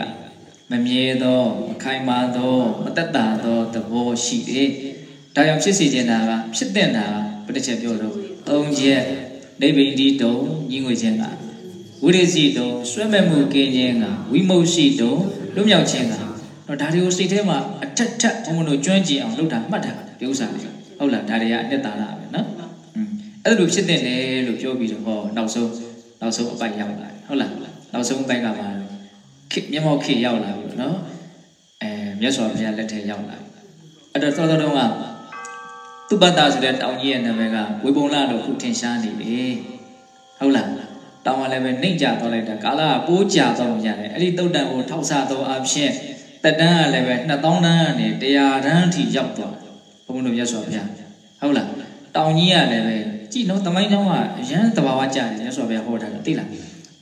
မမြဲသောမခိုင်မာသောမတက်တာသောသဘောရှိတယ်ဒါကြောင့်ဖြစ်စေချင်တာကဖြစ်တဲ့တာဘယ်နှချက်ပြောတော့သုံးချက်နိဗ္ဗိတိတုံညီငွေခြင်းကဝိရိစီတုံဆွဲမဲ့မှုကင်းခြင်းကဝိမု सी တုံလွတ်မြောက်ခြင်းက တော့ဒါတွေကိုစိတ်ထဲမှာအထက်ထက်ဘုံဘုံတို့ကျွမ်းကျင်အောင်လုပ်တာမှတ်တာဒီဥစ္စာတွေဟုတ်လားဒါတွေကအနှစ်သာရပဲနော်အဲ့လိုဖြစ်တဲ့လေလို့ပြောပြီးတော့ဟောနောက်ဆုံးနောက်ဆုံးအပိုက်ရောက်လာဟုတ်လားနောက်ဆုံးအပိုက်ကပါခေမျက်မှောက်ခေရောက်လာပြီနော်အဲမြတ်စွာဘုရားလက်ထဲရောက်လာအဲ့တော့သောတော်တော်ကသူပတ္တဆိုတဲ့တောင်ကြီးရဲ့နာမည်ကဝေပုံလာလို့ခုထင်ရှားနေပြီဟုတ်လားတောင်ကလည်းပဲနှိမ့်ကြသွားလိုက်တာကာလကပိုးကြသွားမှရတယ်အဲ့ဒီတုတ်တန်ကိုထောက်ဆသောအဖြစ် တက်တန်းကလည်းပဲ2000တန်းကနေ100တန်းအထိရောက်သွားဘုန်းဘုန်းတို့မြတ်စွာဘုရားဟုတ်လားတောင်ကြီးကလည်းပဲကြည့်နော်တမိုင်းကျောင်းကအရန်တဘာဝကြတယ်မြတ်စွာဘုရားဟောထားတာသိလား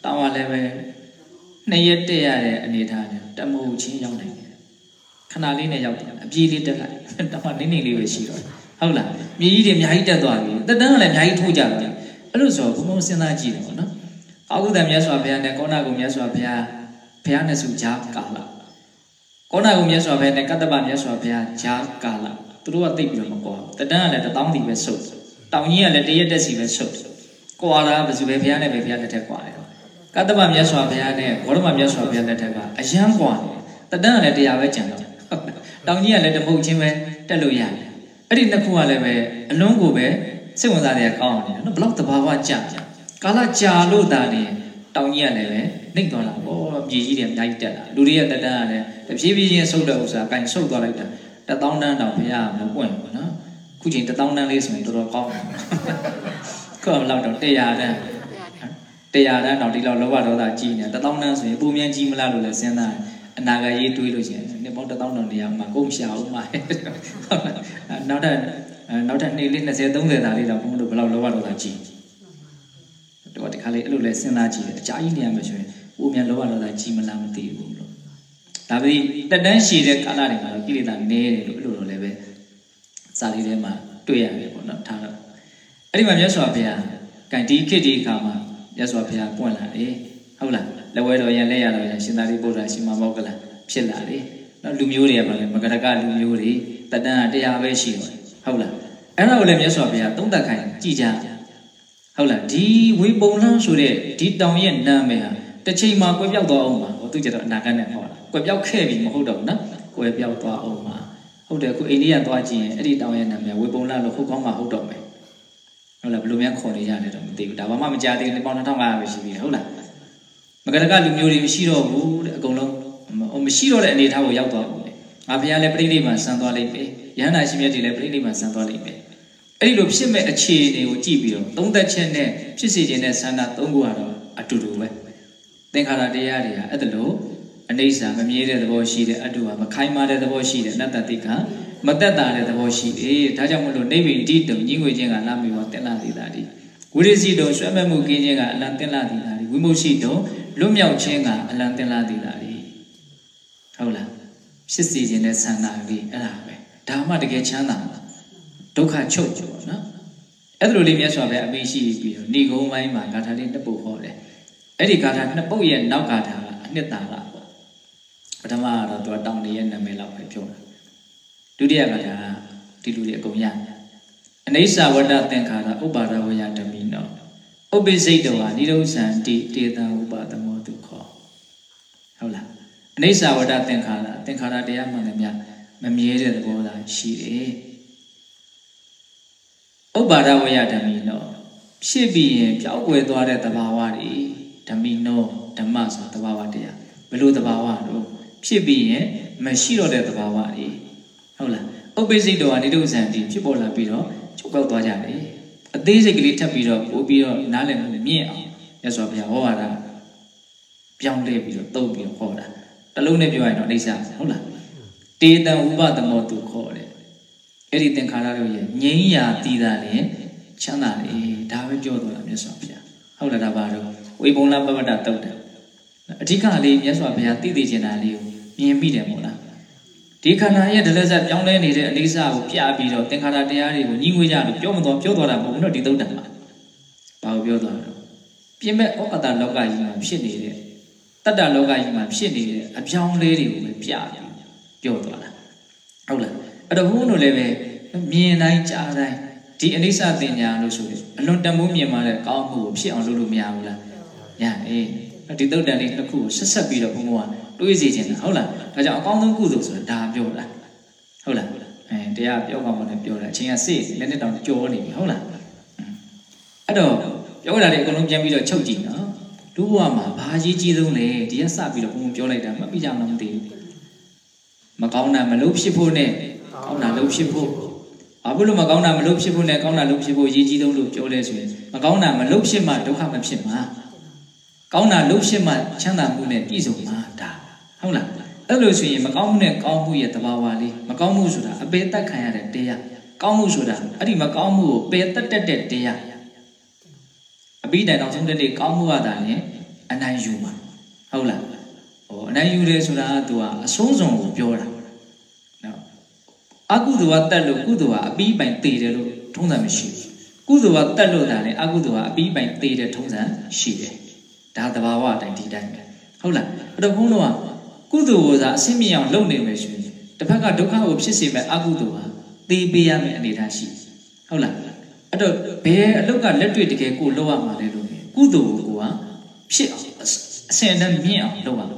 တောင်ကလည်းပဲနှစ်ရက်တက်ရတဲ့အနေထားနဲ့တမိုးချင်းရောက်နိုင်တယ်ခဏလေးနဲ့ရောက်တယ်အပြေးလေးတက်လိုက်တမနေနေလေးပဲရှိတော့ဟုတ်လားမြေကြီးတွေအများကြီးတက်သွားပြီတက်တန်းကလည်းအများကြီးထိုးကြတယ်အဲ့လိုဆိုဘုံဘုံစဉ်းစားကြည့်တယ်ပေါ့နော်အာဟုတမြတ်စွာဘုရားနဲ့ကောဏဂုံမြတ်စွာဘုရားဘုရားနဲ့စုကြားကာလ ကောဏဂုံမြတ်စွာဘုရားနဲ့ကတ္တပမြတ်စွာဘုရားကြားကာလသူတို့ကသိပြီးတော့မကွာတတန်းကလည်းတထောင်းတီပဲဆုပ်တောင်ကြီးကလည်းတရက်တက်စီပဲဆုပ်ကွာတာဘယ်သူပဲဘုရားနဲ့ပဲဘုရားလက်ထက်ကွာတယ်ကတ္တပမြတ်စွာဘုရားနဲ့ဘောရမမြတ်စွာဘုရားလက်ထက်ကအယံကွာတယ်တတန်းကလည်းတရားပဲကြံတော့တောင်ကြီးကလည်းတပုတ်ချင်းပဲတက်လို့ရတယ်အဲ့ဒီနှစ်ခုကလည်းပဲအလုံးကိုပဲစိတ်ဝင်စားတယ်ကောင်းတယ်နော်ဘလောက်တဘာဝကြာကာလကြာလို့တာနေတောင်ကြီးကလည်းပဲ နှိမ့်သွားတာဘောမြေကြီးတွေအများကြီးတက်လာလူတွေရဲ့တက်တန်းကလည်းတဖြည်းဖြည်းချင်းဆုတ်တဲ့ဥစ္စာကန်ဆုတ်သွားလိုက်တာတသောင်းတန်းတောင်ဖရားမပွင့်ဘူးနော်ခုချိန်တသောင်းတန်းလေးဆိုရင်တော်တော်ကောင်းတယ်ခုတော့တော့100တန်း100တန်းတော့ဒီလောက်လောဘဒေါသကြီးနေတသောင်းတန်းဆိုရင်ပုံမြန်ကြီးမလားလို့လည်းစဉ်းစားတယ်အနာဂတ်ရေးတွေးလို့ရှိရင်နှစ်ပေါင်း1000တောင်နေရာမှာကုန်ရှာအောင်မှာနောက်ထပ်နောက်ထပ်နေ့လေး20 30သားလေးတော့ဘုန်းတို့ဘယ်လောက်လောဘဒေါသကြီးတော့ဒီခါလေးအဲ့လိုလဲစဉ်းစားကြည့်တယ်အကြာကြီးနေရမှာဆိုရင် ပုံမြန်လောဘဒေါသကြီးမလားမသိဘူးလို့ဒါပေမဲ့တက်တန်းရှည်တဲ့ကာလတွေမှာတော့ကိလေသာနည်းတယ်လို့အဲ့လိုတော့လည်းပဲစာလေးထဲမှာတွေ့ရတယ်ပေါ့နော်ထားတော့အဲ့ဒီမှာမြတ်စွာဘုရားကံဒီခေတ်ဒီအခါမှာမြတ်စွာဘုရားပွင့်လာတယ်ဟုတ်လားလက်ဝဲတော်ရန်လက်ရတော်ရန်ရှင်သာရိပုတ္တရာရှင်မမောကလဖြစ်လာတယ်နော်လူမျိုးတွေကဘာလဲမကရကလူမျိုးတွေတတန်းတရားပဲရှိတယ်ဟုတ်လားအဲ့ဒါကိုလည်းမြတ်စွာဘုရားသုံးသပ်ခိုင်းကြည်ကြဟုတ်လားဒီဝေပုံလန်းဆိုတဲ့ဒီတောင်ရဲ့နာမည်ဟာ တစ်ချိန်မှာကွယ်ပြောက်သွားအောင်ပါဟိုသူကျတော့အနာဂတ်နဲ့ဟောတာကွယ်ပြောက်ခဲ့ပြီမဟုတ်တော့ဘူးနော်ကွယ်ပြောက်သွားအောင်ပါဟုတ်တယ်ခုအိန္ဒိယသွားကြည့်ရင်အဲ့ဒီတောင်ရဲ့နာမည်ဝေပုံလန်းလို့ဟုတ်ကောင်းမှဟုတ်တော့မယ်ဟုတ်လားဘယ်လိုများခေါ်နေရလဲတော့မသိဘူးဒါမှမကြားသေးဘူးပေါင်း2500ပဲရှိပြီဟုတ်လားမကရကလူမျိုးတွေမရှိတော့ဘူးတဲ့အကုန်လုံးမရှိတော့တဲ့အနေအထားကိုရောက်သွားဘူးလေငါဘုရားလည်းပြိဋိဘံဆန်သွားလိမ့်မယ်ယန္တာရှိမြတ်တွေလည်းပြိဋိဘံဆန်သွားလိမ့်မယ်အဲ့ဒီလိုဖြစ်မဲ့အခြေအနေကိုကြည့်ပြီးတော့သုံးသက်ချက်နဲ့ဖြစ်စေခြင်းနဲ့ဆန္ဒသုံးခုကတော့အတူတူပဲ သင်္ခါရတရားတွေကအဲ့ဒါလို့အနိစ္စမမြဲတဲ့သဘောရှိတယ်အတူဟာမခိုင်မာတဲ့သဘောရှိတယ်အနတ္တတိကမသက်တာတဲ့သဘောရှိတယ်ဒါကြောင့်မလို့နိဗ္ဗိတိတုံညီငွေခြင်းကလာမီဘောတင်လာသေးတာဒီဝိရိစီတုံဆွဲမဲ့မှုကင်းခြင်းကအလံတင်လာသေးတာဒီဝိမု सी တုံလွတ်မြောက်ခြင်းကအလံတင်လာသေးတာဒီဟုတ်လားဖြစ်စီခြင်းတဲ့ဆန္ဒလေးအဲ့ဒါပဲဒါမှတကယ်ချမ်းသာဒုက္ခချုပ်ကျော်နော်အဲ့ဒါလိုလေးမြတ်စွာဘုရားအမိရှိပြီးတော့ဏိကုံးပိုင်းမှာဂါထာလေးနှစ်ပုဒ်ဟောတယ် အဲ့ဒီဂါထာနှစ်ပုဒ်ရဲ့နောက်ဂါထာကအနှစ်သာရပေါ့ပထမကတော့သူကတောင်းတရဲ့နာမည်လောက်ပဲပြောတာဒုတိယဂါထာကဒီလူတွေအကုန်ရအနိစ္စဝတ္တသင်္ခါရဥပါဒဝယဓမိနောဥပ္ပိစိတ်တောဟာနိရုဇံတိတေတံဥပါဒမောဒုက္ခဟုတ်လားအနိစ္စဝတ္တသင်္ခါရသင်္ခါရတရားမှန်တယ်များမမြဲတဲ့သဘောသာရှိတယ်ဥပါဒဝယဓမိနောဖြစ်ပြီးရင်ပြောက်ွယ်သွားတဲ့သဘာဝတွေ ဓမိနောဓမ္မဆိုသဘာဝတရားဘယ်လိုသဘာဝတော့ဖြစ်ပြီးရင်မရှိတော့တဲ့သဘာဝတွေဟုတ်လားဥပ္ပိစိတ်တော်ကနေတုဇံတိဖြစ်ပေါ်လာပြီးတော့ချုပ်ပေါက်သွားကြတယ်အသေးစိတ်ကလေးထပ်ပြီးတော့ပို့ပြီးတော့နားလည်မှုမြင့်အောင်ရသော်ဘုရားဟောတာပြောင်းလဲပြီးတော့တုံ့ပြီးတော့ခေါ်တာတလုံးနဲ့ပြောရရင်တော့အိဋ္ဌဟုတ်လားတေတံဥပသမောသူခေါ်တယ်အဲ့ဒီသင်္ခါရတို့ရဲ့ငြိမ်းရာတည်တာလေချမ်းသာလေဒါပဲပြောတော့တာမြတ်စွာဘုရားဟုတ်လားဒါပါတော့ ဝိဘုံလပပတ္တတုတ်တယ်အဓိကလေးမြတ်စွာဘုရားသိသိချင်တာလေးကိုမြင်မိတယ်မို့လားဒီခန္ဓာရဲ့ဒလဇက်ပြောင်းလဲနေတဲ့အနိစ္စကိုပြပြီးတော့သင်္ခါရတရားတွေကိုညီငွေကြလို့ပြောမတော်ပြောတော်တာမဟုတ်ဘူးနော်ဒီသုတ်တံမှာဘာကိုပြောတော်တော့ပြင်းမဲ့ဩအတ္တလောကကြီးမှာဖြစ်နေတဲ့တတ္တလောကကြီးမှာဖြစ်နေတဲ့အပြောင်းလဲတွေကိုပဲပြပြီးပြောတော်တာဟုတ်လားအဲ့တော့ဘုန်းတို့လည်းပဲမြင်တိုင်းကြားတိုင်းဒီအနိစ္စတင်ညာလို့ဆိုရင်အလွန်တန်ဖိုးမြင်မာတဲ့ကောင်းမှုကိုဖြစ်အောင်လုပ်လို့မရဘူးလား ရအေးဒီသုတ်တန်လေးတစ်ခုကိုဆက်ဆက်ပြီးတော့ဘုန်းဘုန်းကတွေးစီခြင်းတာဟုတ်လားဒါကြောင့်အကောင်းဆုံးကုသိုလ်ဆိုတာဒါပြောတာဟုတ်လားအဲတရားပြောကောင်းမှလည်းပြောတာအချိန်ကစေ့လက်နဲ့တောင်ကြောနေပြီဟုတ်လားအဲ့တော့ပြောတာလေအကုန်လုံးပြန်ပြီးတော့ချုပ်ကြည့်နော်လူဘဝမှာဘာကြီးကြီးဆုံးလဲဒီကစပြီးတော့ဘုံဘုံပြောလိုက်တာမပြီးကြမှမသိဘူးမကောင်းတာမလုပ်ဖြစ်ဖို့နဲ့ကောင်းတာလုပ်ဖြစ်ဖို့ဘာဖြစ်လို့မကောင်းတာမလုပ်ဖြစ်ဖို့နဲ့ကောင်းတာလုပ်ဖြစ်ဖို့ရည်ကြီးဆုံးလို့ပြောလဲဆိုရင်မကောင်းတာမလုပ်ဖြစ်မှဒုက္ခမဖြစ်မှာ ကောင်းတာလုပ်ဖြစ်မှချမ်းသာမှုနဲ့ပြည့်စုံမှာဒါဟုတ်လားအဲ့လိုဆိုရင်မကောင်းမှုနဲ့ကောင်းမှုရဲ့တဘာဝလေးမကောင်းမှုဆိုတာအပေတက်ခံရတဲ့တရားကောင်းမှုဆိုတာအဲ့ဒီမကောင်းမှုကိုပေတက်တက်တဲ့တရားအပိတိုင်အောင်ဆုံးတဲ့ကောင်းမှုရတာလည်းအနိုင်ယူမှာဟုတ်လားဟောအနိုင်ယူတယ်ဆိုတာကသူကအဆုံးစုံကိုပြောတာနော်အကုသိုလ်ကတက်လို့ကုသိုလ်ကအပိပိုင်တည်တယ်လို့ထုံးစံမရှိဘူးကုသိုလ်ကတက်လို့တာလည်းအကုသိုလ်ကအပိပိုင်တည်တဲ့ထုံးစံရှိတယ် ဒါသဘာဝအတိုင်းဒီတိုင်းပဲဟုတ်လားအဲ့တော့ဘုန်းတော်ကကုသိုလ်ကိုသာအစင်းမြအောင်လုပ်နေမယ်ဆိုရင်တစ်ဖက်ကဒုက္ခကိုဖြစ်စေမဲ့အကုသိုလ်ဟာသိပေးရမယ့်အနေအထားရှိဟုတ်လားအဲ့တော့ဘယ်အလုပ်ကလက်တွေ့တကယ်ကိုလုပ်ရမှာလဲလို့ကုသိုလ်ကိုကဖြစ်အောင်အစင်တန်းမြင့်အောင်လုပ်ရမှာ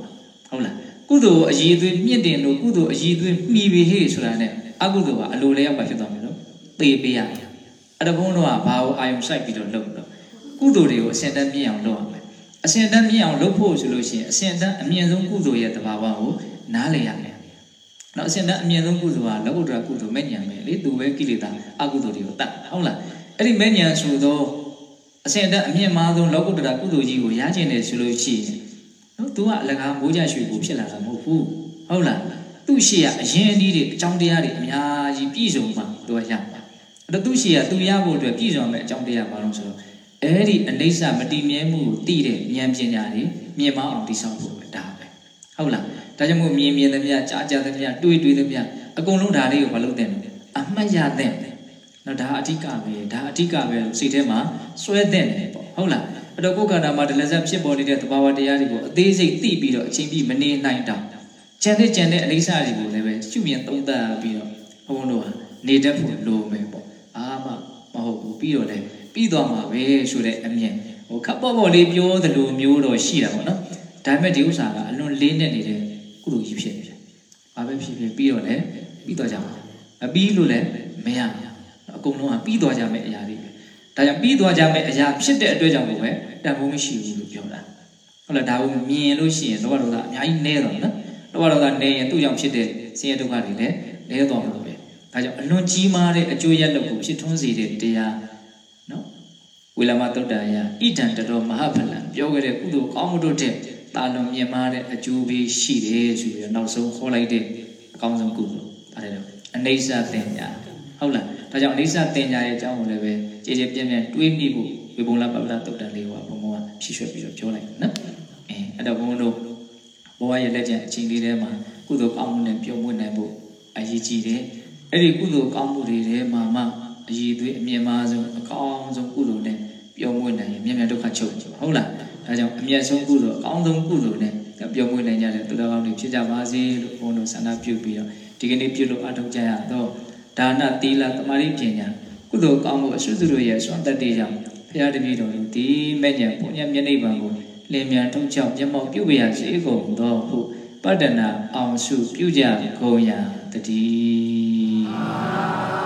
ဟုတ်လားကုသိုလ်အည်သွေးမြင့်တင်လို့ကုသိုလ်အည်သွေးမှီပြီဟေ့ဆိုတာနဲ့အကုသိုလ်ကအလိုလဲရောက်ပါဖြစ်သွားမယ်လို့သိပေးရမယ်အဲ့တော့ဘုန်းတော်ကဘာကိုအာယုံစိုက်ပြီးတော့လုပ်တော့ကုသိုလ်တွေကိုအစင်တန်းမြင့်အောင်လုပ်ရမယ် အစဉ်တန်းမြင့်အောင်လုပ်ဖို့ဆိုလို့ရှိရင်အစဉ်တန်းအမြင့်ဆုံးကုသိုလ်ရဲ့တဘာဝကိုနားလည်ရမယ်။နော်အစဉ်တန်းအမြင့်ဆုံးကုသိုလ်ကလောကုတ္တရာကုသိုလ်မဲ့ညာပဲလေသူပဲကိလေသာအကုသိုလ်တွေကိုတတ်ဟုတ်လား။အဲ့ဒီမဲ့ညာဆိုတော့အစဉ်တန်းအမြင့်မားဆုံးလောကုတ္တရာကုသိုလ်ကြီးကိုရကျင်တယ်ဆိုလို့ရှိရင်နော်သူကအလကားမိုးကြရွှေကိုဖြစ်လာတာမဟုတ်ဘူး။ဟုတ်လား။သူ့ရှိရအရင်အနည်းတွေအကြောင်းတရားတွေအများကြီးပြည့်စုံမှသူကရမှာ။အဲ့တော့သူ့ရှိရသူရဖို့အတွက်ပြည့်စုံမဲ့အကြောင်းတရားဘာလို့ဆိုတော့ အဲ့ဒီအနိစ္စမတည်မြဲမှုကိုသိတဲ့ဉာဏ်ပညာတွေမြင်မအောင်တည်ဆောက်ဖို့ပဲဒါပဲဟုတ်လားဒါကြောင့်မို့မြင်မြင်သမျှကြားကြားသမျှတွေးတွေးသမျှအကုန်လုံးဒါလေးကိုမလုပ်တဲ့နော်အမှတ်ရတဲ့နော်ဒါအဓိကပဲဒါအဓိကပဲစိတ်ထဲမှာစွဲတဲ့တယ်ပေါ့ဟုတ်လားအဲ့တော့ကိုယ်ခန္ဓာမှာဒလဇက်ဖြစ်ပေါ်နေတဲ့သဘာဝတရားတွေကိုအသေးစိတ်သိပြီးတော့အချင်းပြမနေနိုင်တော့ကျန်တဲ့ကျန်တဲ့အနိစ္စတွေကိုလည်းပဲရှုမြင်သုံးသပ်ပြီးတော့ဘုန်းဘုန်းတို့ဟာနေတတ်ဖို့လိုမယ်ပေါ့အာမမဟုတ်ဘူးပြီးတော့လည်း ပြီးသွားမှာပဲဆိုတဲ့အမြင်ဟိုခပ်ပေါ်ပေါ်လေးပြောသလိုမျိုးတော့ရှိတာပေါ့နော်ဒါပေမဲ့ဒီဥစ္စာကအလွန်လေးနဲ့နေတဲ့ကုလိုကြီးဖြစ်နေတယ်ဘာပဲဖြစ်ဖြစ်ပြီးတော့လည်းပြီးသွားကြမှာအပြီးလို့လည်းမရဘူးအကုန်လုံးကပြီးသွားကြမယ့်အရာတွေပဲဒါကြောင့်ပြီးသွားကြမယ့်အရာဖြစ်တဲ့အတွက်ကြောင့်ကိုပဲတန်ဖိုးမရှိဘူးလို့ပြောတာဟုတ်လားဒါကိုမြင်လို့ရှိရင်လောဘဒေါသအများကြီးနည်းတော့နော်လောဘဒေါသနည်းရင်သူ့ကြောင့်ဖြစ်တဲ့ဆင်းရဲဒုက္ခတွေလည်းနည်းသွားမှာပဲဒါကြောင့်အလွန်ကြီးမားတဲ့အကျိုးရလဒ်ကိုဖြစ်ထွန်းစေတဲ့တရား နော်ဝေလမတုတ်တန်ယဣဒံတတော်မဟာဖလံပြောခဲ့တဲ့ကုသိုလ်ကောင်းမှုတို့တဲ့တာလွန်မြင်မာတဲ့အကျိုးပေးရှိတယ်ဆိုပြီးတော့နောက်ဆုံးခေါ်လိုက်တဲ့အကောင်းဆုံးကုသိုလ်ပါတယ်တော့အနေဆာတင်ညာဟုတ်လားဒါကြောင့်အနေဆာတင်ညာရဲ့အကြောင်းကိုလည်းပဲကြည်ကြည်ပြင်းပြင်းတွေးမိဖို့ဝေဘုံလပပလတုတ်တန်လေးကဘုံဘုံကဖြည့်ရွှဲပြီးတော့ပြောလိုက်နော်အဲအဲ့တော့ဘုံတို့ဘဝရဲ့လက်ကျန်အချိန်လေးထဲမှာကုသိုလ်ကောင်းမှုနဲ့ပြုံးမွေးနိုင်ဖို့အရေးကြီးတယ်အဲ့ဒီကုသိုလ်ကောင်းမှုတွေထဲမှာမှ အည်သွေးအမြင့်မားဆုံးအကောင်းဆုံးကုသိုလ်နဲ့ပြောင်းမွေးနိုင်ရင်မြတ်မြတ်ဒုက္ခချုပ်ဟုတ်လားဒါကြောင့်အမြတ်ဆုံးကုသိုလ်အကောင်းဆုံးကုသိုလ်နဲ့ပြောင်းမွေးနိုင်ကြတဲ့သူတော်ကောင်းတွေဖြစ်ကြပါစေလို့ဘုန်းတော်ဆန္ဒပြုပြီးတော့ဒီကနေ့ပြုလို့အထောက်ကြရတော့ဒါနသီလသမာဓိပညာကုသိုလ်ကောင်းမှုအစွတ်တို့ရဲ့စွမ်းတတ်တဲ့ကြောင့်ဘုရားတပည့်တော်တို့ဒီမဲ့ညာပုညမျက်နှိပ်ပံကိုလင်းမြန်ထုံးချောင်းမျက်မှောက်ပြုပါရစေကုန်သောဟုပတ္တနာအောင်စုပြုကြကုန်ရာတည်း